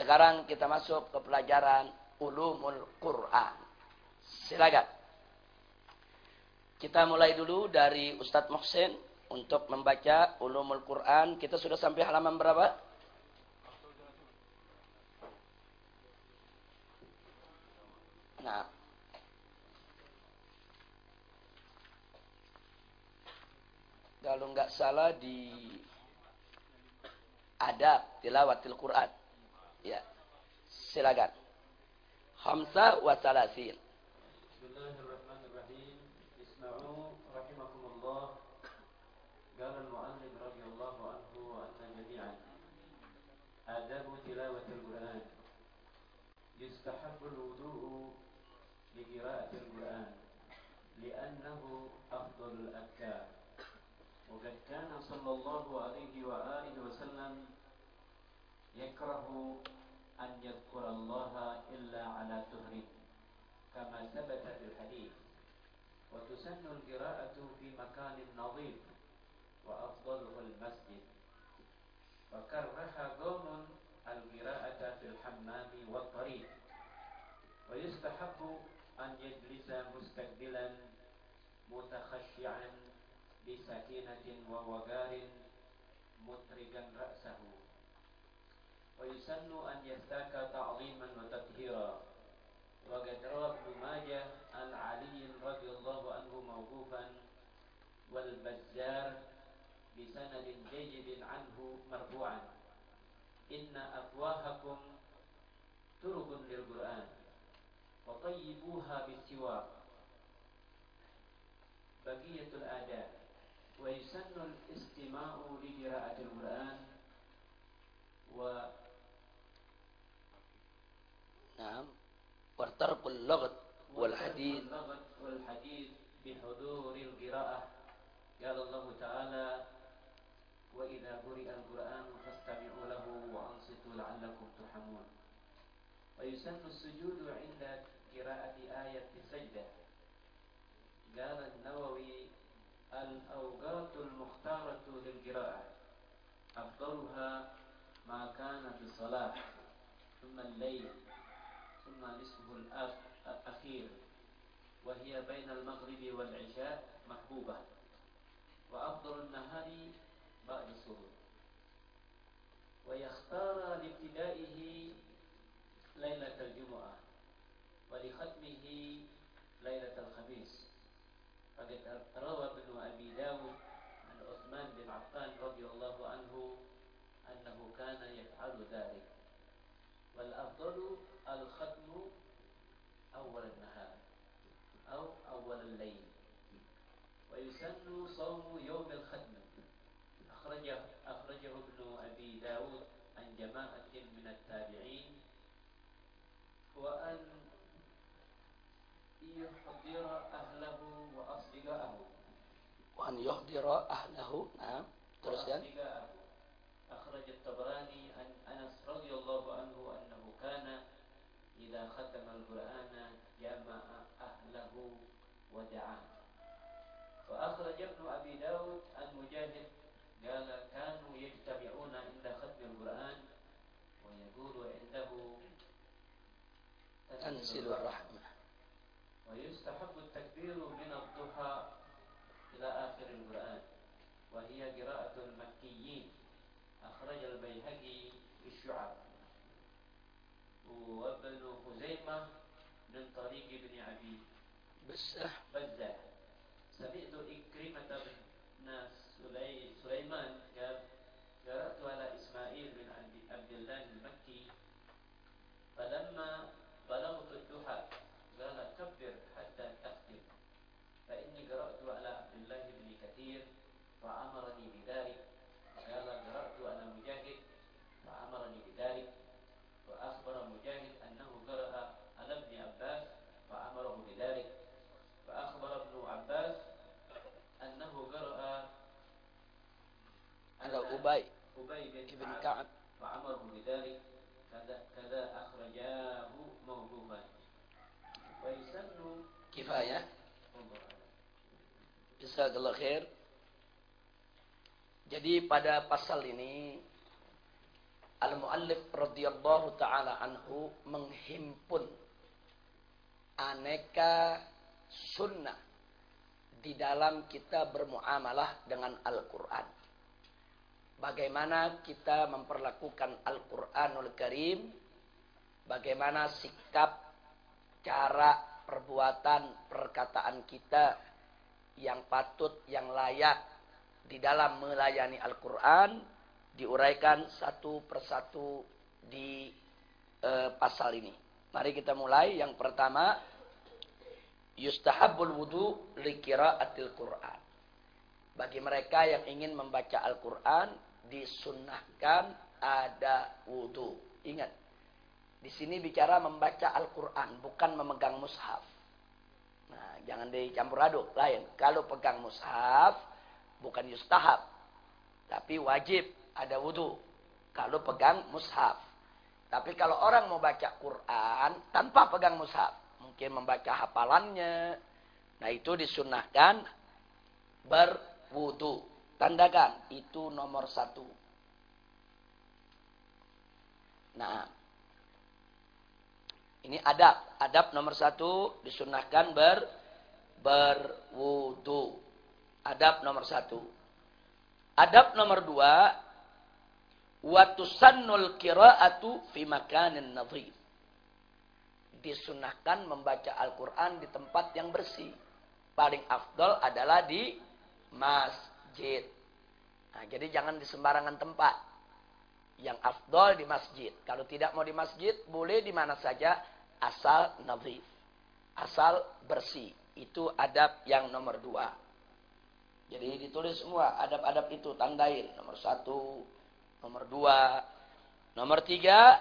Sekarang kita masuk ke pelajaran ulumul Quran. Silakan. Kita mulai dulu dari Ustadz Mohsin untuk membaca ulumul Quran. Kita sudah sampai halaman berapa? Nah. Kalau nggak salah di adab tilawatil Quran. Ya. Silakan. Hamsa wa salasin. Bismillahirrahmanirrahim. Isma'u rahimakumullah. قال المؤلف رضي الله عنه وأن جميعا آداب تلاوة القرآن يستحب الوضوء لقراءة القرآن لأنه أفضل الأذكار وقد كان صلى الله عليه وآله وسلم يكره أن يذكر الله إلا على تهر كما ثبت في الحديث. وتسن القراءة في مكان نظيف وأفضله المسجد. وكره قوم القراءة في الحمام والطريق. ويستحب أن يجلس مستقبلا متخشعا بسكينة ووقار مترجا رأسه. ويسن أن يستاك تعظيما وتطهيرا. وقد روى ابن ماجه عن علي رضي الله عنه موقوفا والبزار بسند جيد عنه مرفوعا. إن أفواهكم ترب للقرآن وطيبوها بالسواك بقية الآداب. ويسن الاستماع لقراءة القرآن و نعم. وترك اللغط والحديث اللغط والحديث بحضور القراءة. قال الله تعالى وإذا قرئ القرآن فاستمعوا له وأنصتوا لعلكم ترحمون. ويسن السجود عند قراءة آية السجدة. قال النووي الأوقات المختارة للقراءة. أفضلها ما كان في الصلاة ثم الليل. ثم نصفه الأخير وهي بين المغرب والعشاء محبوبة. وأفضل النهار بعد الصبح ويختار لابتدائه ليلة الجمعة ولختمه ليلة الخميس. فقد روى ابن أبي داود عن عثمان بن عفان رضي الله عنه أنه كان يفعل ذلك. والأفضل الختم أول النهار أو أول الليل. ويسن صوم يوم الختم. أخرجه, أخرجه ابن أبي داود عن جماعة من التابعين. وأن يحضر أهله وأصدقائه وأن يحضر أهله نعم teruskan أخرج الطبراني عن أنس رضي الله عنه أنه كان إذا ختم القرآن جمع أهله ودعاه. وأخرج ابن أبي داود عن مجاهد قال كانوا يجتمعون عند ختم القرآن ويقول عنده تنزل الرحمة. ويستحب التكبير من الضحى إلى آخر القرآن وهي قراءة المكيين. أخرج البيهقي في الشعب وابن خزيمة من طريق ابن أبي بسه بزة. سمعت إكرمة بن سليمان قال قرأت على إسماعيل بن عبد الله المكي فلما بلغت الضحى قال كبر حتى تختم فإني قرأت على عبد الله بن كثير فأمرني بذلك adalah Ubay ibn Ka'ab. كفاية Bisa الله خير Jadi pada pasal ini Al-Mu'allif radhiyallahu ta'ala anhu menghimpun aneka sunnah di dalam kita bermuamalah dengan Al-Quran. Bagaimana kita memperlakukan Al-Quranul Karim. Bagaimana sikap, cara, perbuatan, perkataan kita yang patut, yang layak di dalam melayani Al-Quran. Diuraikan satu persatu di uh, pasal ini. Mari kita mulai. Yang pertama, yustahabul wudu likiraatil Quran. Bagi mereka yang ingin membaca Al-Quran, disunnahkan ada wudu. Ingat, di sini bicara membaca Al-Quran, bukan memegang mushaf. Nah, jangan dicampur aduk. Lain, kalau pegang mushaf, bukan yustahab. Tapi wajib ada wudu. Kalau pegang mushaf. Tapi kalau orang mau baca Quran tanpa pegang mushaf, mungkin membaca hafalannya. Nah itu disunahkan berwudu. Tandakan itu nomor satu. Nah ini adab. Adab nomor satu disunahkan ber berwudu. Adab nomor satu. Adab nomor dua. Watusannul kira'atu fi makanin nadhif disunahkan membaca Al-Quran di tempat yang bersih. Paling afdol adalah di masjid. Nah, jadi jangan di sembarangan tempat. Yang afdol di masjid. Kalau tidak mau di masjid, boleh di mana saja asal nazif. Asal bersih. Itu adab yang nomor dua. Jadi ditulis semua adab-adab itu. Tandain. Nomor satu. Nomor dua. Nomor tiga.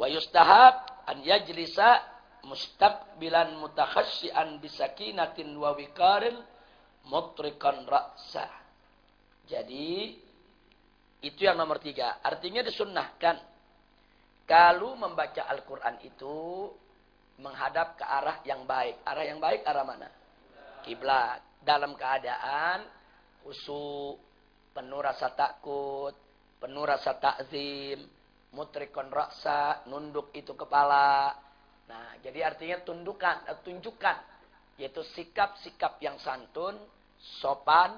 Wa yustahab an yajlisa mustaqbilan mutakhassyian bisakinatin wa mutrikan ra'sa. Jadi itu yang nomor tiga. Artinya disunnahkan. Kalau membaca Al-Quran itu menghadap ke arah yang baik. Arah yang baik arah mana? Kiblat. Dalam keadaan khusyuk, penuh rasa takut, penuh rasa takzim, mutrikon raksa, nunduk itu kepala. Nah, jadi artinya tundukan, eh, tunjukkan. Yaitu sikap-sikap yang santun, sopan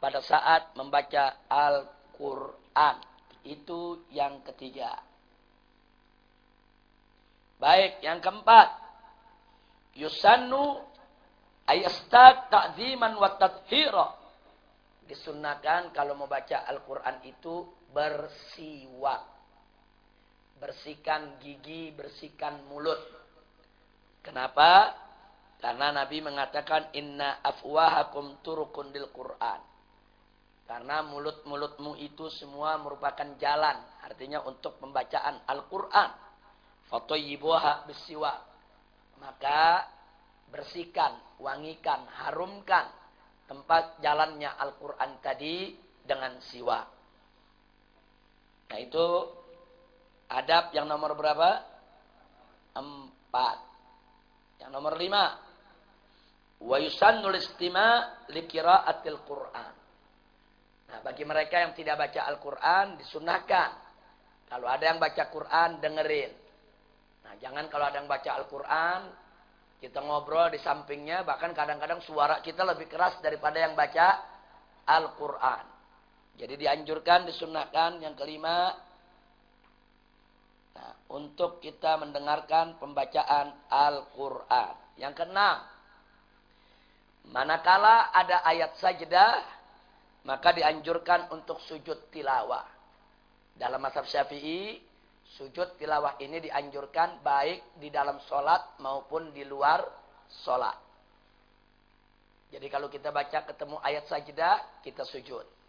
pada saat membaca Al-Quran. Itu yang ketiga. Baik, yang keempat. Yusannu ayastad ta'ziman wa tadhira. Disunahkan kalau membaca Al-Quran itu bersiwak bersihkan gigi, bersihkan mulut. Kenapa? Karena Nabi mengatakan inna afwahakum turukun dil Quran. Karena mulut-mulutmu itu semua merupakan jalan. Artinya untuk pembacaan Al-Quran. Fatoyibuha besiwa. Maka bersihkan, wangikan, harumkan tempat jalannya Al-Quran tadi dengan siwa. Nah itu Adab yang nomor berapa? Empat. Yang nomor lima. Wa yusannul istima likiraatil Qur'an. Nah, bagi mereka yang tidak baca Al-Quran, disunahkan. Kalau ada yang baca Quran, dengerin. Nah, jangan kalau ada yang baca Al-Quran, kita ngobrol di sampingnya, bahkan kadang-kadang suara kita lebih keras daripada yang baca Al-Quran. Jadi dianjurkan, disunahkan. Yang kelima, untuk kita mendengarkan pembacaan Al-Quran. Yang keenam, manakala ada ayat sajdah, maka dianjurkan untuk sujud tilawah. Dalam mazhab syafi'i, sujud tilawah ini dianjurkan baik di dalam sholat maupun di luar sholat. Jadi kalau kita baca ketemu ayat sajdah, kita sujud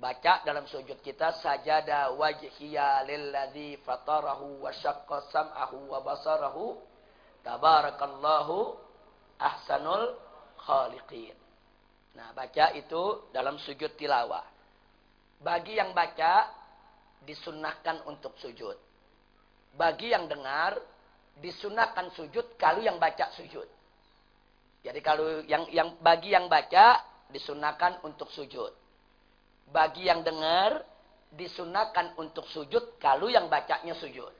baca dalam sujud kita sajada wajhiya lilladzi fatarahu wa syaqqa sam'ahu wa basarahu tabarakallahu ahsanul khaliqin. Nah, baca itu dalam sujud tilawah. Bagi yang baca disunnahkan untuk sujud. Bagi yang dengar disunnahkan sujud kalau yang baca sujud. Jadi kalau yang yang bagi yang baca disunnahkan untuk sujud bagi yang dengar disunahkan untuk sujud kalau yang bacanya sujud.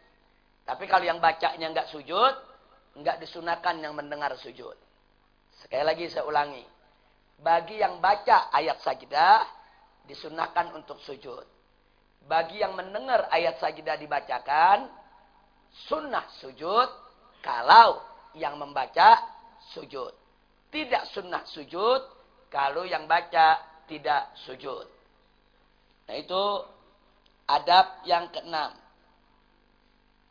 Tapi kalau yang bacanya nggak sujud, nggak disunahkan yang mendengar sujud. Sekali lagi saya ulangi. Bagi yang baca ayat sajidah, disunahkan untuk sujud. Bagi yang mendengar ayat sajidah dibacakan, sunnah sujud kalau yang membaca sujud. Tidak sunnah sujud kalau yang baca tidak sujud. Nah itu adab yang keenam.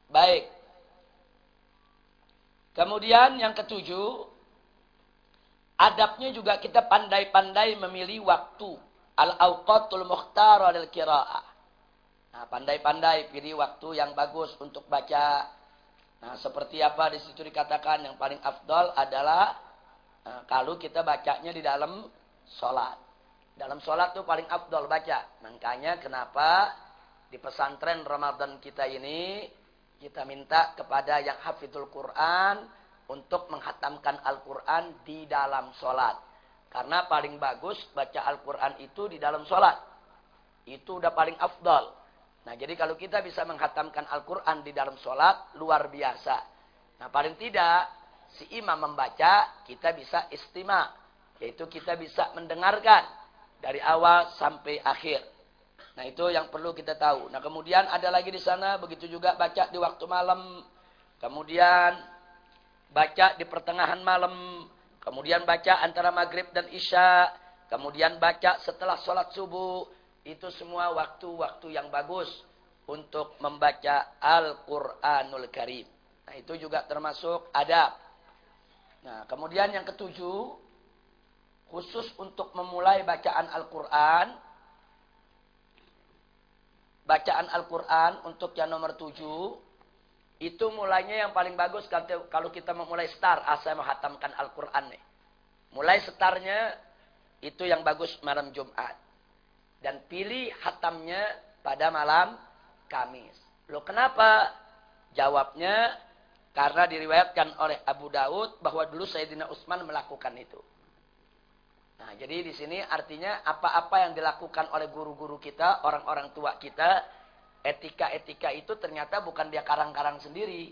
Baik. Kemudian yang ketujuh, adabnya juga kita pandai-pandai memilih waktu. Al-awqatul mukhtar al kira'ah. Nah, pandai-pandai pilih waktu yang bagus untuk baca. Nah, seperti apa di situ dikatakan yang paling afdol adalah nah, kalau kita bacanya di dalam sholat. Dalam sholat tuh paling afdol baca. Makanya kenapa di pesantren Ramadan kita ini kita minta kepada yang hafidul Quran untuk menghatamkan Al-Quran di dalam sholat. Karena paling bagus baca Al-Quran itu di dalam sholat. Itu udah paling afdal. Nah jadi kalau kita bisa menghatamkan Al-Quran di dalam sholat, luar biasa. Nah paling tidak, si imam membaca, kita bisa istima. Yaitu kita bisa mendengarkan dari awal sampai akhir. Nah itu yang perlu kita tahu. Nah kemudian ada lagi di sana begitu juga baca di waktu malam. Kemudian baca di pertengahan malam. Kemudian baca antara maghrib dan isya. Kemudian baca setelah sholat subuh. Itu semua waktu-waktu yang bagus untuk membaca Al-Quranul Karim. Nah itu juga termasuk adab. Nah kemudian yang ketujuh. Khusus untuk memulai bacaan Al-Quran bacaan Al-Quran untuk yang nomor tujuh, itu mulainya yang paling bagus kalau kita memulai start, asal menghatamkan Al-Quran nih. Mulai startnya itu yang bagus malam Jumat. Dan pilih hatamnya pada malam Kamis. Loh kenapa? Jawabnya karena diriwayatkan oleh Abu Daud bahwa dulu Sayyidina Utsman melakukan itu. Nah, jadi di sini artinya apa-apa yang dilakukan oleh guru-guru kita, orang-orang tua kita, etika-etika itu ternyata bukan dia karang-karang sendiri.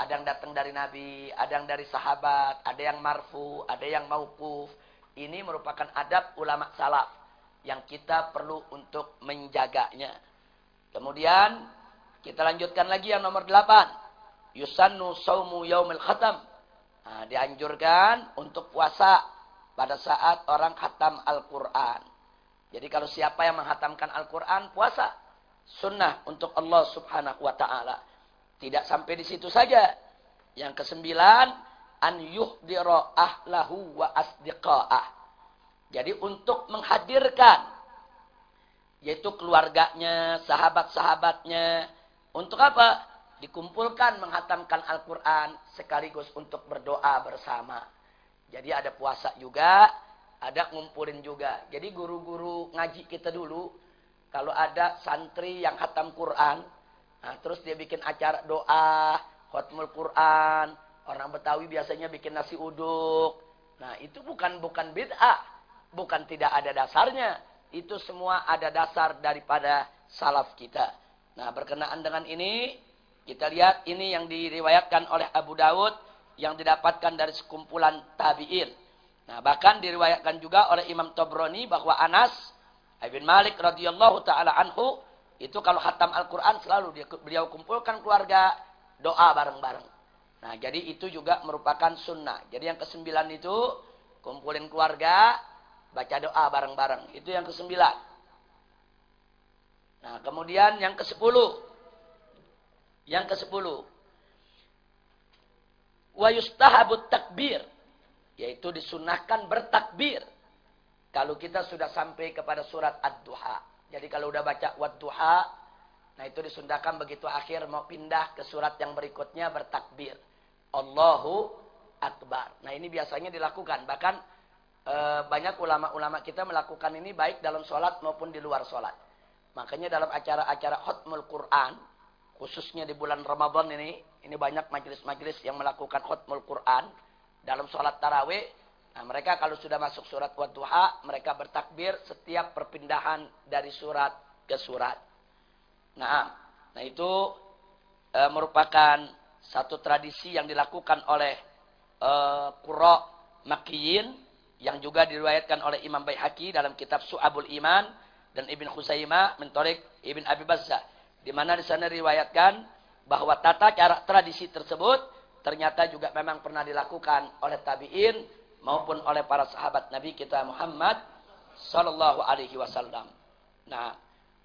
Ada yang datang dari Nabi, ada yang dari sahabat, ada yang marfu, ada yang maukuf. Ini merupakan adab ulama salaf yang kita perlu untuk menjaganya. Kemudian kita lanjutkan lagi yang nomor delapan. Yusannu saumu yaumil khatam. Nah, dianjurkan untuk puasa pada saat orang khatam Al-Quran. Jadi kalau siapa yang menghatamkan Al-Quran, puasa. Sunnah untuk Allah subhanahu wa ta'ala. Tidak sampai di situ saja. Yang kesembilan, an yuhdira ahlahu wa asdiqa'ah. Jadi untuk menghadirkan, yaitu keluarganya, sahabat-sahabatnya, untuk apa? Dikumpulkan menghatamkan Al-Quran sekaligus untuk berdoa bersama. Jadi ada puasa juga, ada ngumpulin juga. Jadi guru-guru ngaji kita dulu, kalau ada santri yang hatam Quran, nah, terus dia bikin acara doa, khutmul Quran, orang Betawi biasanya bikin nasi uduk. Nah itu bukan bukan bid'ah, bukan tidak ada dasarnya. Itu semua ada dasar daripada salaf kita. Nah berkenaan dengan ini, kita lihat ini yang diriwayatkan oleh Abu Dawud yang didapatkan dari sekumpulan tabi'in. Nah, bahkan diriwayatkan juga oleh Imam Tobroni bahwa Anas bin Malik radhiyallahu taala anhu itu kalau hatam Al-Qur'an selalu dia, beliau kumpulkan keluarga doa bareng-bareng. Nah, jadi itu juga merupakan sunnah. Jadi yang kesembilan itu kumpulin keluarga, baca doa bareng-bareng. Itu yang kesembilan. Nah, kemudian yang kesepuluh. Yang kesepuluh wa yustahabut takbir yaitu disunahkan bertakbir kalau kita sudah sampai kepada surat ad-duha. Jadi kalau udah baca wad-duha nah itu disunahkan begitu akhir mau pindah ke surat yang berikutnya bertakbir. Allahu akbar. Nah ini biasanya dilakukan. Bahkan e, banyak ulama-ulama kita melakukan ini baik dalam sholat maupun di luar sholat. Makanya dalam acara-acara khutmul Quran khususnya di bulan Ramadan ini, ini banyak majelis-majelis yang melakukan khutmul Quran dalam sholat tarawih. Nah, mereka kalau sudah masuk surat wadduha, mereka bertakbir setiap perpindahan dari surat ke surat. Nah, nah itu e, merupakan satu tradisi yang dilakukan oleh e, Qurra Makiyin yang juga diriwayatkan oleh Imam Baihaqi dalam kitab Su'abul Iman dan Ibn Khuzaimah mentorik Ibn Abi Bazza di mana di sana diriwayatkan bahwa tata cara tradisi tersebut ternyata juga memang pernah dilakukan oleh tabi'in maupun oleh para sahabat Nabi kita Muhammad sallallahu alaihi wasallam. Nah,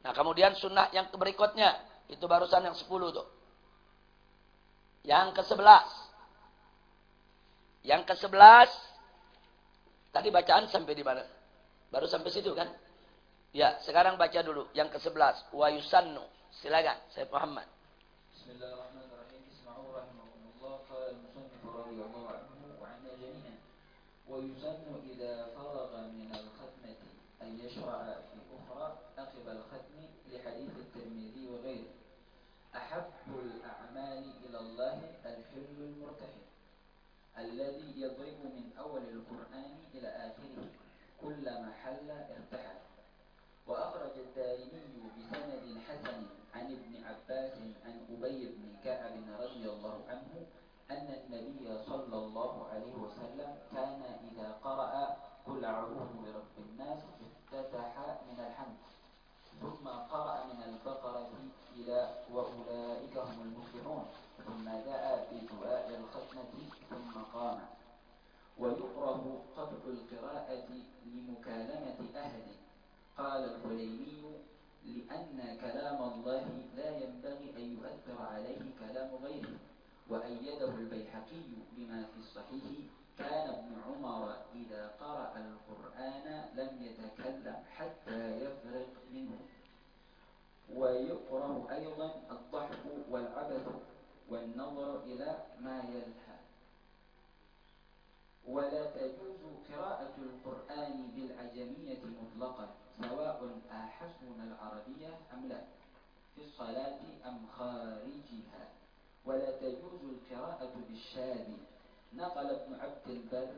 nah kemudian sunnah yang berikutnya itu barusan yang 10 tuh. Yang ke-11. Yang ke-11 tadi bacaan sampai di mana? Baru sampai situ kan? Ya, sekarang baca dulu yang ke-11. Wa yusannu. Silakan, saya Muhammad. Bismillahirrahmanirrahim. ويسن إذا فرغ من الختمة أن يشرع في أخرى عقب الختم لحديث الترمذي وغيره. أحب الأعمال إلى الله الحل المرتحل الذي يضرب من أول القرآن إلى آخره كل محل ارتحل. وأخرج الدارمي بسند حسن عن ابن عباس عن أبي بن كعب رضي الله عنه أن النبي صلى الله عليه وسلم كان إذا قرأ قل أعوذ برب الناس افتتح من الحمد ثم قرأ من البقرة إلى وأولئك هم المفلحون ثم دعا بدعاء الختمة ثم قام. ويكره قطع القراءة لمكالمة أهل قال الحليمي لأن كلام الله لا ينبغي أن يؤثر عليه كلام غيره. وأيده البيحقي بما في الصحيح كان ابن عمر إذا قرأ القرآن لم يتكلم حتى يفرق منه. ويكره أيضا الضحك والعبث والنظر إلى ما يلهى. ولا تجوز قراءة القرآن بالعجمية مطلقا سواء أحسن العربية أم لا في الصلاة أم خارجها. ولا تجوز القراءة بالشاذ. نقل ابن عبد البر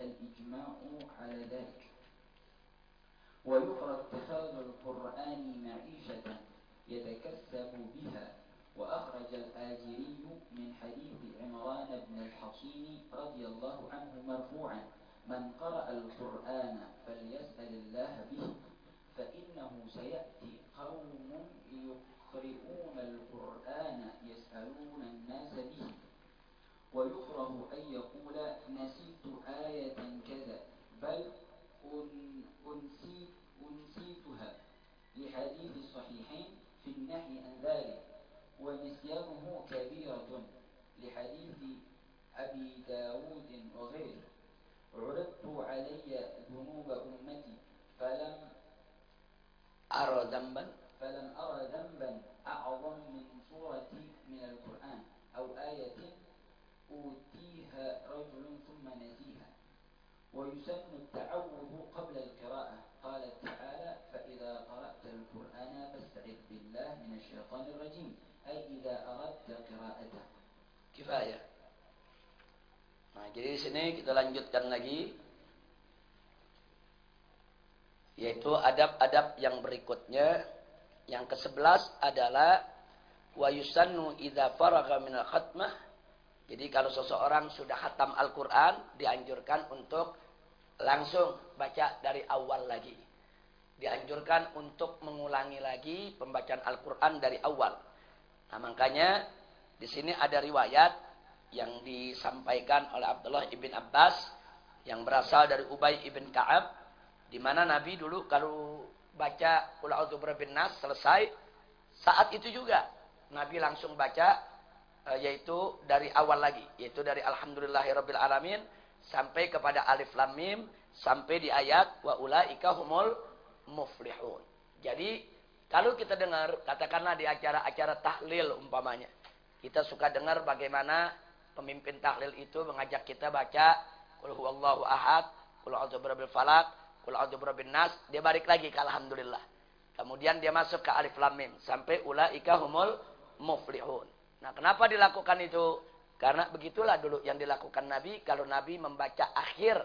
الإجماع على ذلك. ويفرض اتخاذ القرآن معيشة يتكسب بها. وأخرج الآجري من حديث عمران بن الحصين رضي الله عنه مرفوعا من قرأ القرآن فليسأل الله به فإنه سيأتي قوم يقرؤون القرآن يسألون الناس به ويكره أن يقول نسيت آية كذا بل أنسيت أنسيتها لحديث الصحيحين في النهي عن ذلك ونسيانه كبيرة لحديث أبي داود وغيره. عرضت علي ذنوب أمتي فلم أرى ذنبا. فلم أرى ذنبا أعظم من سورة من القرآن أو آية أوتيها رجل ثم نسيها ويسن التعوذ قبل القراءة قال تعالى فإذا قرأت القرآن فاستعذ بالله من الشيطان الرجيم أي إذا أردت قراءته كفاية Nah, jadi di sini kita lanjutkan lagi yaitu adab-adab yang berikutnya yang ke-11 adalah wa yusannu idza faragha minal khatmah. Jadi kalau seseorang sudah khatam Al-Qur'an dianjurkan untuk langsung baca dari awal lagi. Dianjurkan untuk mengulangi lagi pembacaan Al-Qur'an dari awal. Nah makanya di sini ada riwayat yang disampaikan oleh Abdullah ibn Abbas yang berasal dari Ubay ibn Ka'ab di mana Nabi dulu kalau baca Qul a'udzu birabbin nas selesai saat itu juga Nabi langsung baca eh, yaitu dari awal lagi yaitu dari alhamdulillahirabbil alamin sampai kepada alif lam mim sampai di ayat wa ulaika humul muflihun. Jadi kalau kita dengar katakanlah di acara-acara tahlil umpamanya kita suka dengar bagaimana pemimpin tahlil itu mengajak kita baca Qul huwallahu ahad, Qul a'udzu birabbil falaq, Qul a'udzu birabbin nas, dia balik lagi ke alhamdulillah. Kemudian dia masuk ke alif lam mim sampai ulaika humul muflihun. Nah, kenapa dilakukan itu? Karena begitulah dulu yang dilakukan Nabi kalau Nabi membaca akhir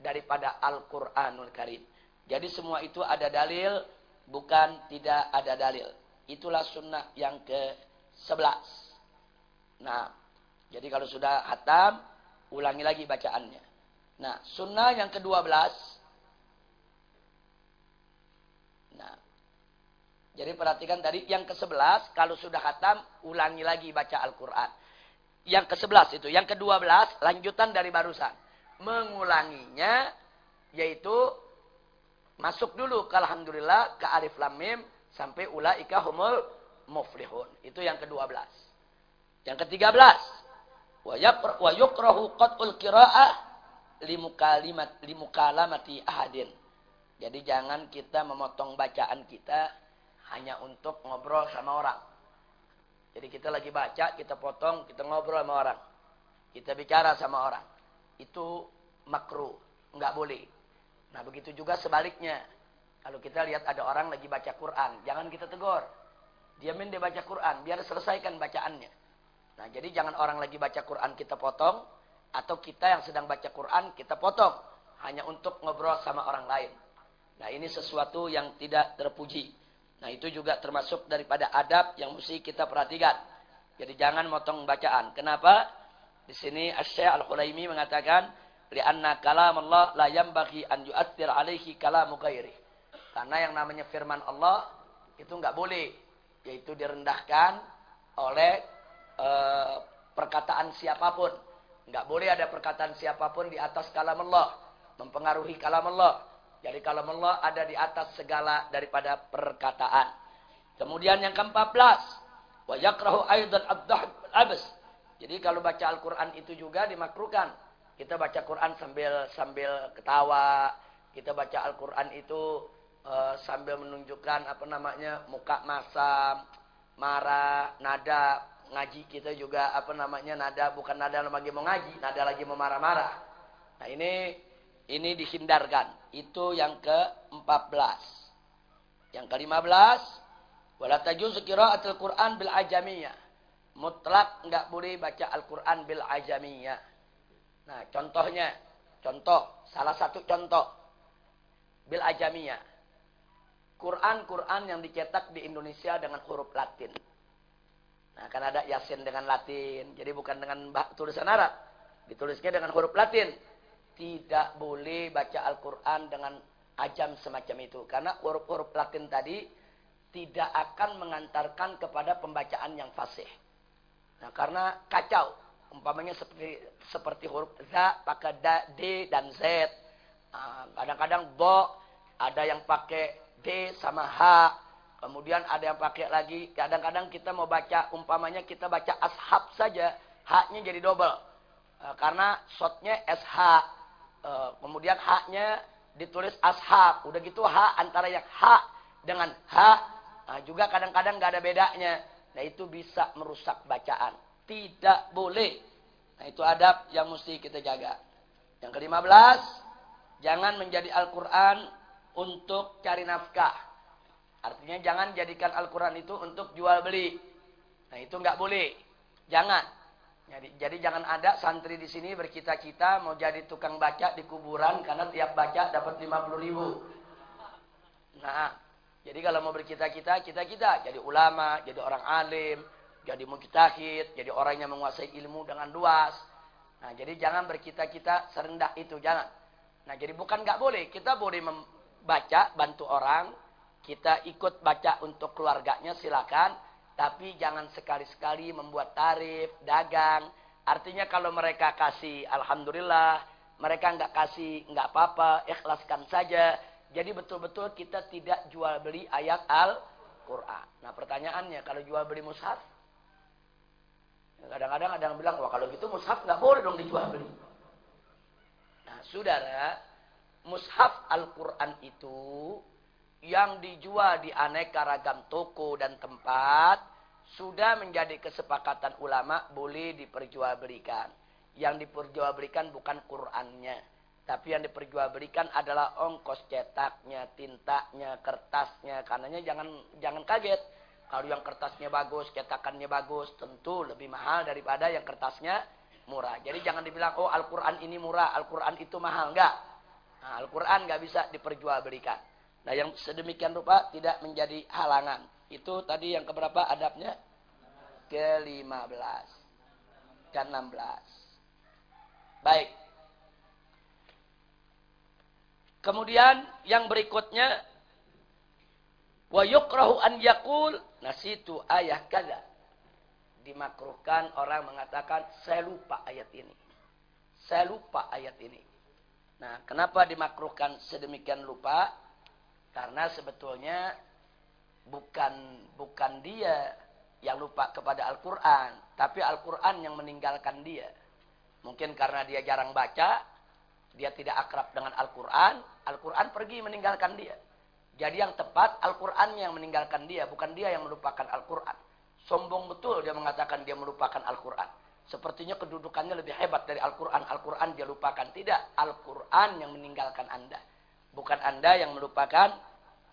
daripada Al-Qur'anul Karim. Jadi semua itu ada dalil, bukan tidak ada dalil. itulah sunnah yang ke-11. Nah, jadi kalau sudah hatam, ulangi lagi bacaannya. Nah, sunnah yang ke-12. Nah, jadi perhatikan tadi yang ke-11, kalau sudah hatam, ulangi lagi baca Al-Quran. Yang ke-11 itu. Yang ke-12, lanjutan dari barusan. Mengulanginya, yaitu masuk dulu ke Alhamdulillah, ke Alif Lamim, sampai ulaika humul muflihun. Itu yang ke-12. Yang ke-13. Wa yukrahu qat'ul qira'ah limukalimat limukalamati ahadin. Jadi jangan kita memotong bacaan kita hanya untuk ngobrol sama orang. Jadi kita lagi baca, kita potong, kita ngobrol sama orang. Kita bicara sama orang. Itu makruh, nggak boleh. Nah begitu juga sebaliknya. Kalau kita lihat ada orang lagi baca Quran, jangan kita tegur. Diamin dia baca Quran, biar selesaikan bacaannya. Nah, jadi jangan orang lagi baca Quran kita potong, atau kita yang sedang baca Quran kita potong. Hanya untuk ngobrol sama orang lain. Nah, ini sesuatu yang tidak terpuji. Nah, itu juga termasuk daripada adab yang mesti kita perhatikan. Jadi jangan motong bacaan. Kenapa? Di sini Asy-Syaikh Al-Khulaimi mengatakan, "Li'anna kalam Allah la yanbaghi an yu'athir 'alaihi kalamu ghairihi." Karena yang namanya firman Allah itu nggak boleh, yaitu direndahkan oleh e, perkataan siapa pun. Nggak boleh ada perkataan siapa pun di atas kalam Allah, mempengaruhi kalam Allah. Jadi kalam Allah ada di atas segala daripada perkataan. Kemudian yang ke-14, wa yakrahu abas. Jadi kalau baca Al-Qur'an itu juga dimakruhkan. Kita baca Quran sambil sambil ketawa, kita baca Al-Qur'an itu uh, sambil menunjukkan apa namanya muka masam, marah, nada ngaji kita juga apa namanya nada bukan nada lagi mau ngaji, nada lagi mau marah-marah. Nah ini ini dihindarkan. Itu yang ke-14. Yang ke-15 wala tajuz qiraatul Qur'an bil ajamiyah. Mutlak enggak boleh baca Al-Qur'an bil ajamiyah. Nah, contohnya, contoh, salah satu contoh bil ajamiyah Quran-Quran yang dicetak di Indonesia dengan huruf Latin. Nah, kan ada Yasin dengan Latin. Jadi bukan dengan tulisan Arab. Ditulisnya dengan huruf Latin. Tidak boleh baca Al-Quran dengan ajam semacam itu. Karena huruf-huruf Latin tadi tidak akan mengantarkan kepada pembacaan yang fasih. Nah, karena kacau. Umpamanya seperti seperti huruf za pakai da, d dan z. Nah, kadang-kadang bo ada yang pakai D sama H. Kemudian ada yang pakai lagi. Kadang-kadang kita mau baca, umpamanya kita baca ashab saja. H-nya jadi double. E, karena shotnya SH. E, kemudian H-nya ditulis ashab. Udah gitu H antara yang H dengan H. Nah, juga kadang-kadang gak ada bedanya. Nah itu bisa merusak bacaan. Tidak boleh. Nah itu adab yang mesti kita jaga. Yang ke-15. Jangan menjadi Al-Quran untuk cari nafkah. Artinya jangan jadikan Al-Quran itu untuk jual beli. Nah itu nggak boleh. Jangan. Jadi, jadi jangan ada santri di sini bercita-cita mau jadi tukang baca di kuburan karena tiap baca dapat 50 ribu. Nah, jadi kalau mau bercita-cita, kita-kita jadi ulama, jadi orang alim, jadi mujtahid, jadi orang yang menguasai ilmu dengan luas. Nah, jadi jangan bercita-cita serendah itu, jangan. Nah, jadi bukan nggak boleh, kita boleh baca, bantu orang. Kita ikut baca untuk keluarganya silakan. Tapi jangan sekali-sekali membuat tarif, dagang. Artinya kalau mereka kasih Alhamdulillah. Mereka nggak kasih nggak apa-apa. Ikhlaskan saja. Jadi betul-betul kita tidak jual beli ayat Al-Quran. Nah pertanyaannya kalau jual beli mushaf. Kadang-kadang ada yang bilang, wah kalau gitu mushaf nggak boleh dong dijual beli. Nah saudara, mushaf Al-Quran itu yang dijual di aneka ragam toko dan tempat sudah menjadi kesepakatan ulama boleh diperjualbelikan. Yang diperjualbelikan bukan Qurannya. Tapi yang diperjualbelikan adalah ongkos cetaknya, tintanya, kertasnya. Karenanya jangan jangan kaget. Kalau yang kertasnya bagus, cetakannya bagus, tentu lebih mahal daripada yang kertasnya murah. Jadi jangan dibilang, oh Al-Quran ini murah, Al-Quran itu mahal. Enggak. Nah, Al-Quran nggak bisa diperjualbelikan. Nah yang sedemikian rupa tidak menjadi halangan. Itu tadi yang keberapa adabnya? Ke-15. Ke-16. Baik. Kemudian yang berikutnya wa yukrahu an yaqul nasitu ayah kada. Dimakruhkan orang mengatakan saya lupa ayat ini. Saya lupa ayat ini. Nah, kenapa dimakruhkan sedemikian lupa? Karena sebetulnya bukan bukan dia yang lupa kepada Al-Qur'an, tapi Al-Qur'an yang meninggalkan dia. Mungkin karena dia jarang baca, dia tidak akrab dengan Al-Quran, Al-Quran pergi meninggalkan dia. Jadi yang tepat Al-Quran yang meninggalkan dia, bukan dia yang melupakan Al-Quran. Sombong betul dia mengatakan dia melupakan Al-Quran. Sepertinya kedudukannya lebih hebat dari Al-Quran. Al-Quran dia lupakan. Tidak, Al-Quran yang meninggalkan Anda. Bukan Anda yang melupakan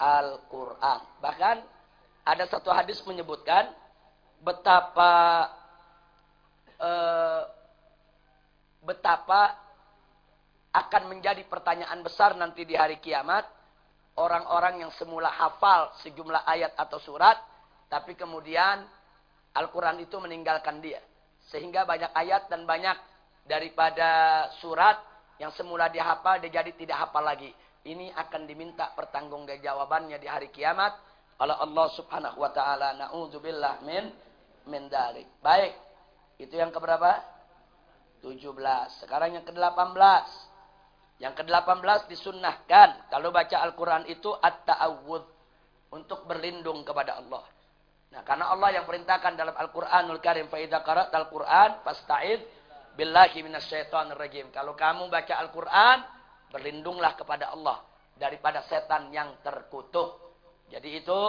Al-Quran. Bahkan ada satu hadis menyebutkan betapa uh, betapa akan menjadi pertanyaan besar nanti di hari kiamat. Orang-orang yang semula hafal sejumlah ayat atau surat. Tapi kemudian Al-Quran itu meninggalkan dia. Sehingga banyak ayat dan banyak daripada surat yang semula dihafal dia jadi tidak hafal lagi. Ini akan diminta pertanggungjawabannya di hari kiamat oleh Allah Subhanahu wa taala. Nauzubillah min min dalik. Baik. Itu yang keberapa? 17. Sekarang yang ke-18. Yang ke-18 disunnahkan kalau baca Al-Qur'an itu at-ta'awudz untuk berlindung kepada Allah. Nah, karena Allah yang perintahkan dalam Al-Qur'anul Karim fa idza qara'tal Qur'an fasta'id billahi minasyaitonir rajim. Kalau kamu baca Al-Qur'an, berlindunglah kepada Allah daripada setan yang terkutuk. Jadi itu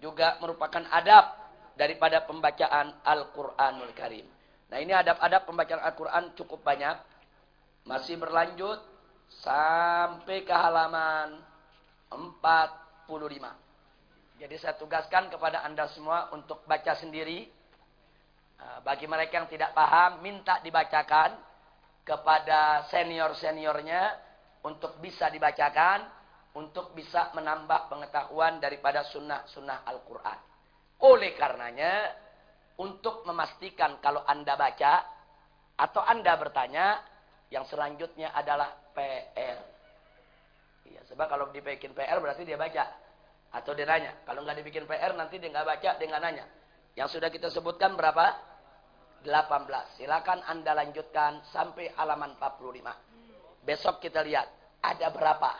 juga merupakan adab daripada pembacaan Al-Qur'anul Karim. Nah, ini adab-adab pembacaan Al-Qur'an cukup banyak. Masih berlanjut sampai ke halaman 45. Jadi saya tugaskan kepada Anda semua untuk baca sendiri. Ah, bagi mereka yang tidak paham, minta dibacakan kepada senior-seniornya untuk bisa dibacakan, untuk bisa menambah pengetahuan daripada sunnah-sunnah Al-Quran. Oleh karenanya, untuk memastikan kalau Anda baca, atau Anda bertanya, yang selanjutnya adalah PR. Iya, sebab kalau dibikin PR berarti dia baca. Atau dia nanya. Kalau nggak dibikin PR nanti dia nggak baca, dia nggak nanya. Yang sudah kita sebutkan berapa? 18. Silakan Anda lanjutkan sampai halaman 45. Besok kita lihat ada berapa.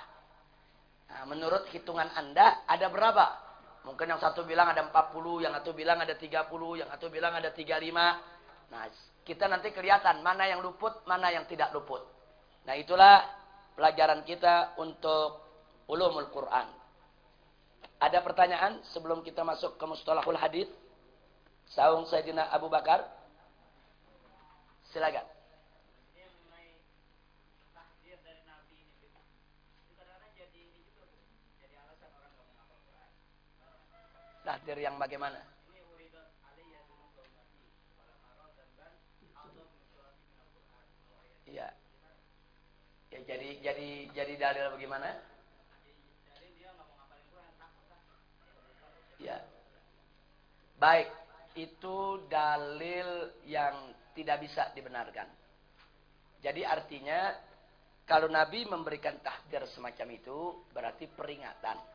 Nah, menurut hitungan Anda ada berapa? Mungkin yang satu bilang ada 40, yang satu bilang ada 30, yang satu bilang ada 35. Nah, kita nanti kelihatan mana yang luput, mana yang tidak luput. Nah itulah pelajaran kita untuk ulumul Quran. Ada pertanyaan sebelum kita masuk ke mustalahul hadis? Saung Sayyidina Abu Bakar. Silakan. Tahdir yang bagaimana? Ya. Ya jadi jadi jadi dalil bagaimana? Ya. Baik, itu dalil yang tidak bisa dibenarkan. Jadi artinya kalau Nabi memberikan tahdir semacam itu berarti peringatan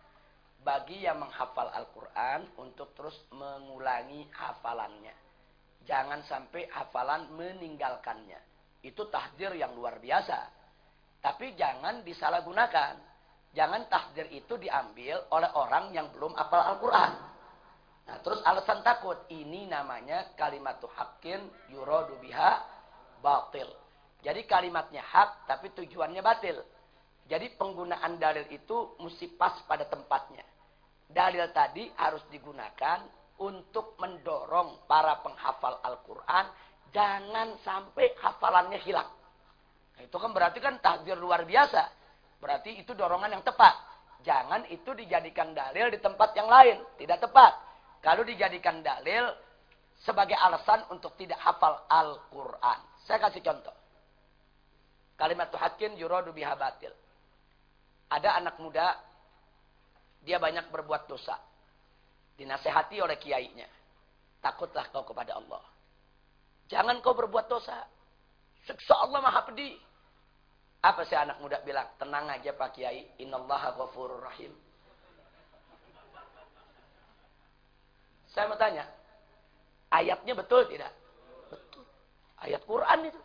bagi yang menghafal Al-Quran untuk terus mengulangi hafalannya. Jangan sampai hafalan meninggalkannya. Itu tahdir yang luar biasa. Tapi jangan disalahgunakan. Jangan tahdir itu diambil oleh orang yang belum hafal Al-Quran. Nah, terus alasan takut. Ini namanya kalimat hakin yuradu biha batil. Jadi kalimatnya hak tapi tujuannya batil. Jadi penggunaan dalil itu mesti pas pada tempatnya. Dalil tadi harus digunakan untuk mendorong para penghafal Al-Quran Jangan sampai hafalannya hilang. Nah, itu kan berarti kan takdir luar biasa. Berarti itu dorongan yang tepat. Jangan itu dijadikan dalil di tempat yang lain. Tidak tepat. Kalau dijadikan dalil sebagai alasan untuk tidak hafal Al-Quran. Saya kasih contoh. Kalimat tuhakin yuradu biha batil. Ada anak muda, dia banyak berbuat dosa. Dinasehati oleh kiainya. Takutlah kau kepada Allah. Jangan kau berbuat dosa. Seksa Allah maha pedih. Apa sih anak muda bilang? Tenang aja Pak Kiai. Innallaha ghafurur rahim. Saya mau tanya. Ayatnya betul tidak? Betul. Ayat Quran itu.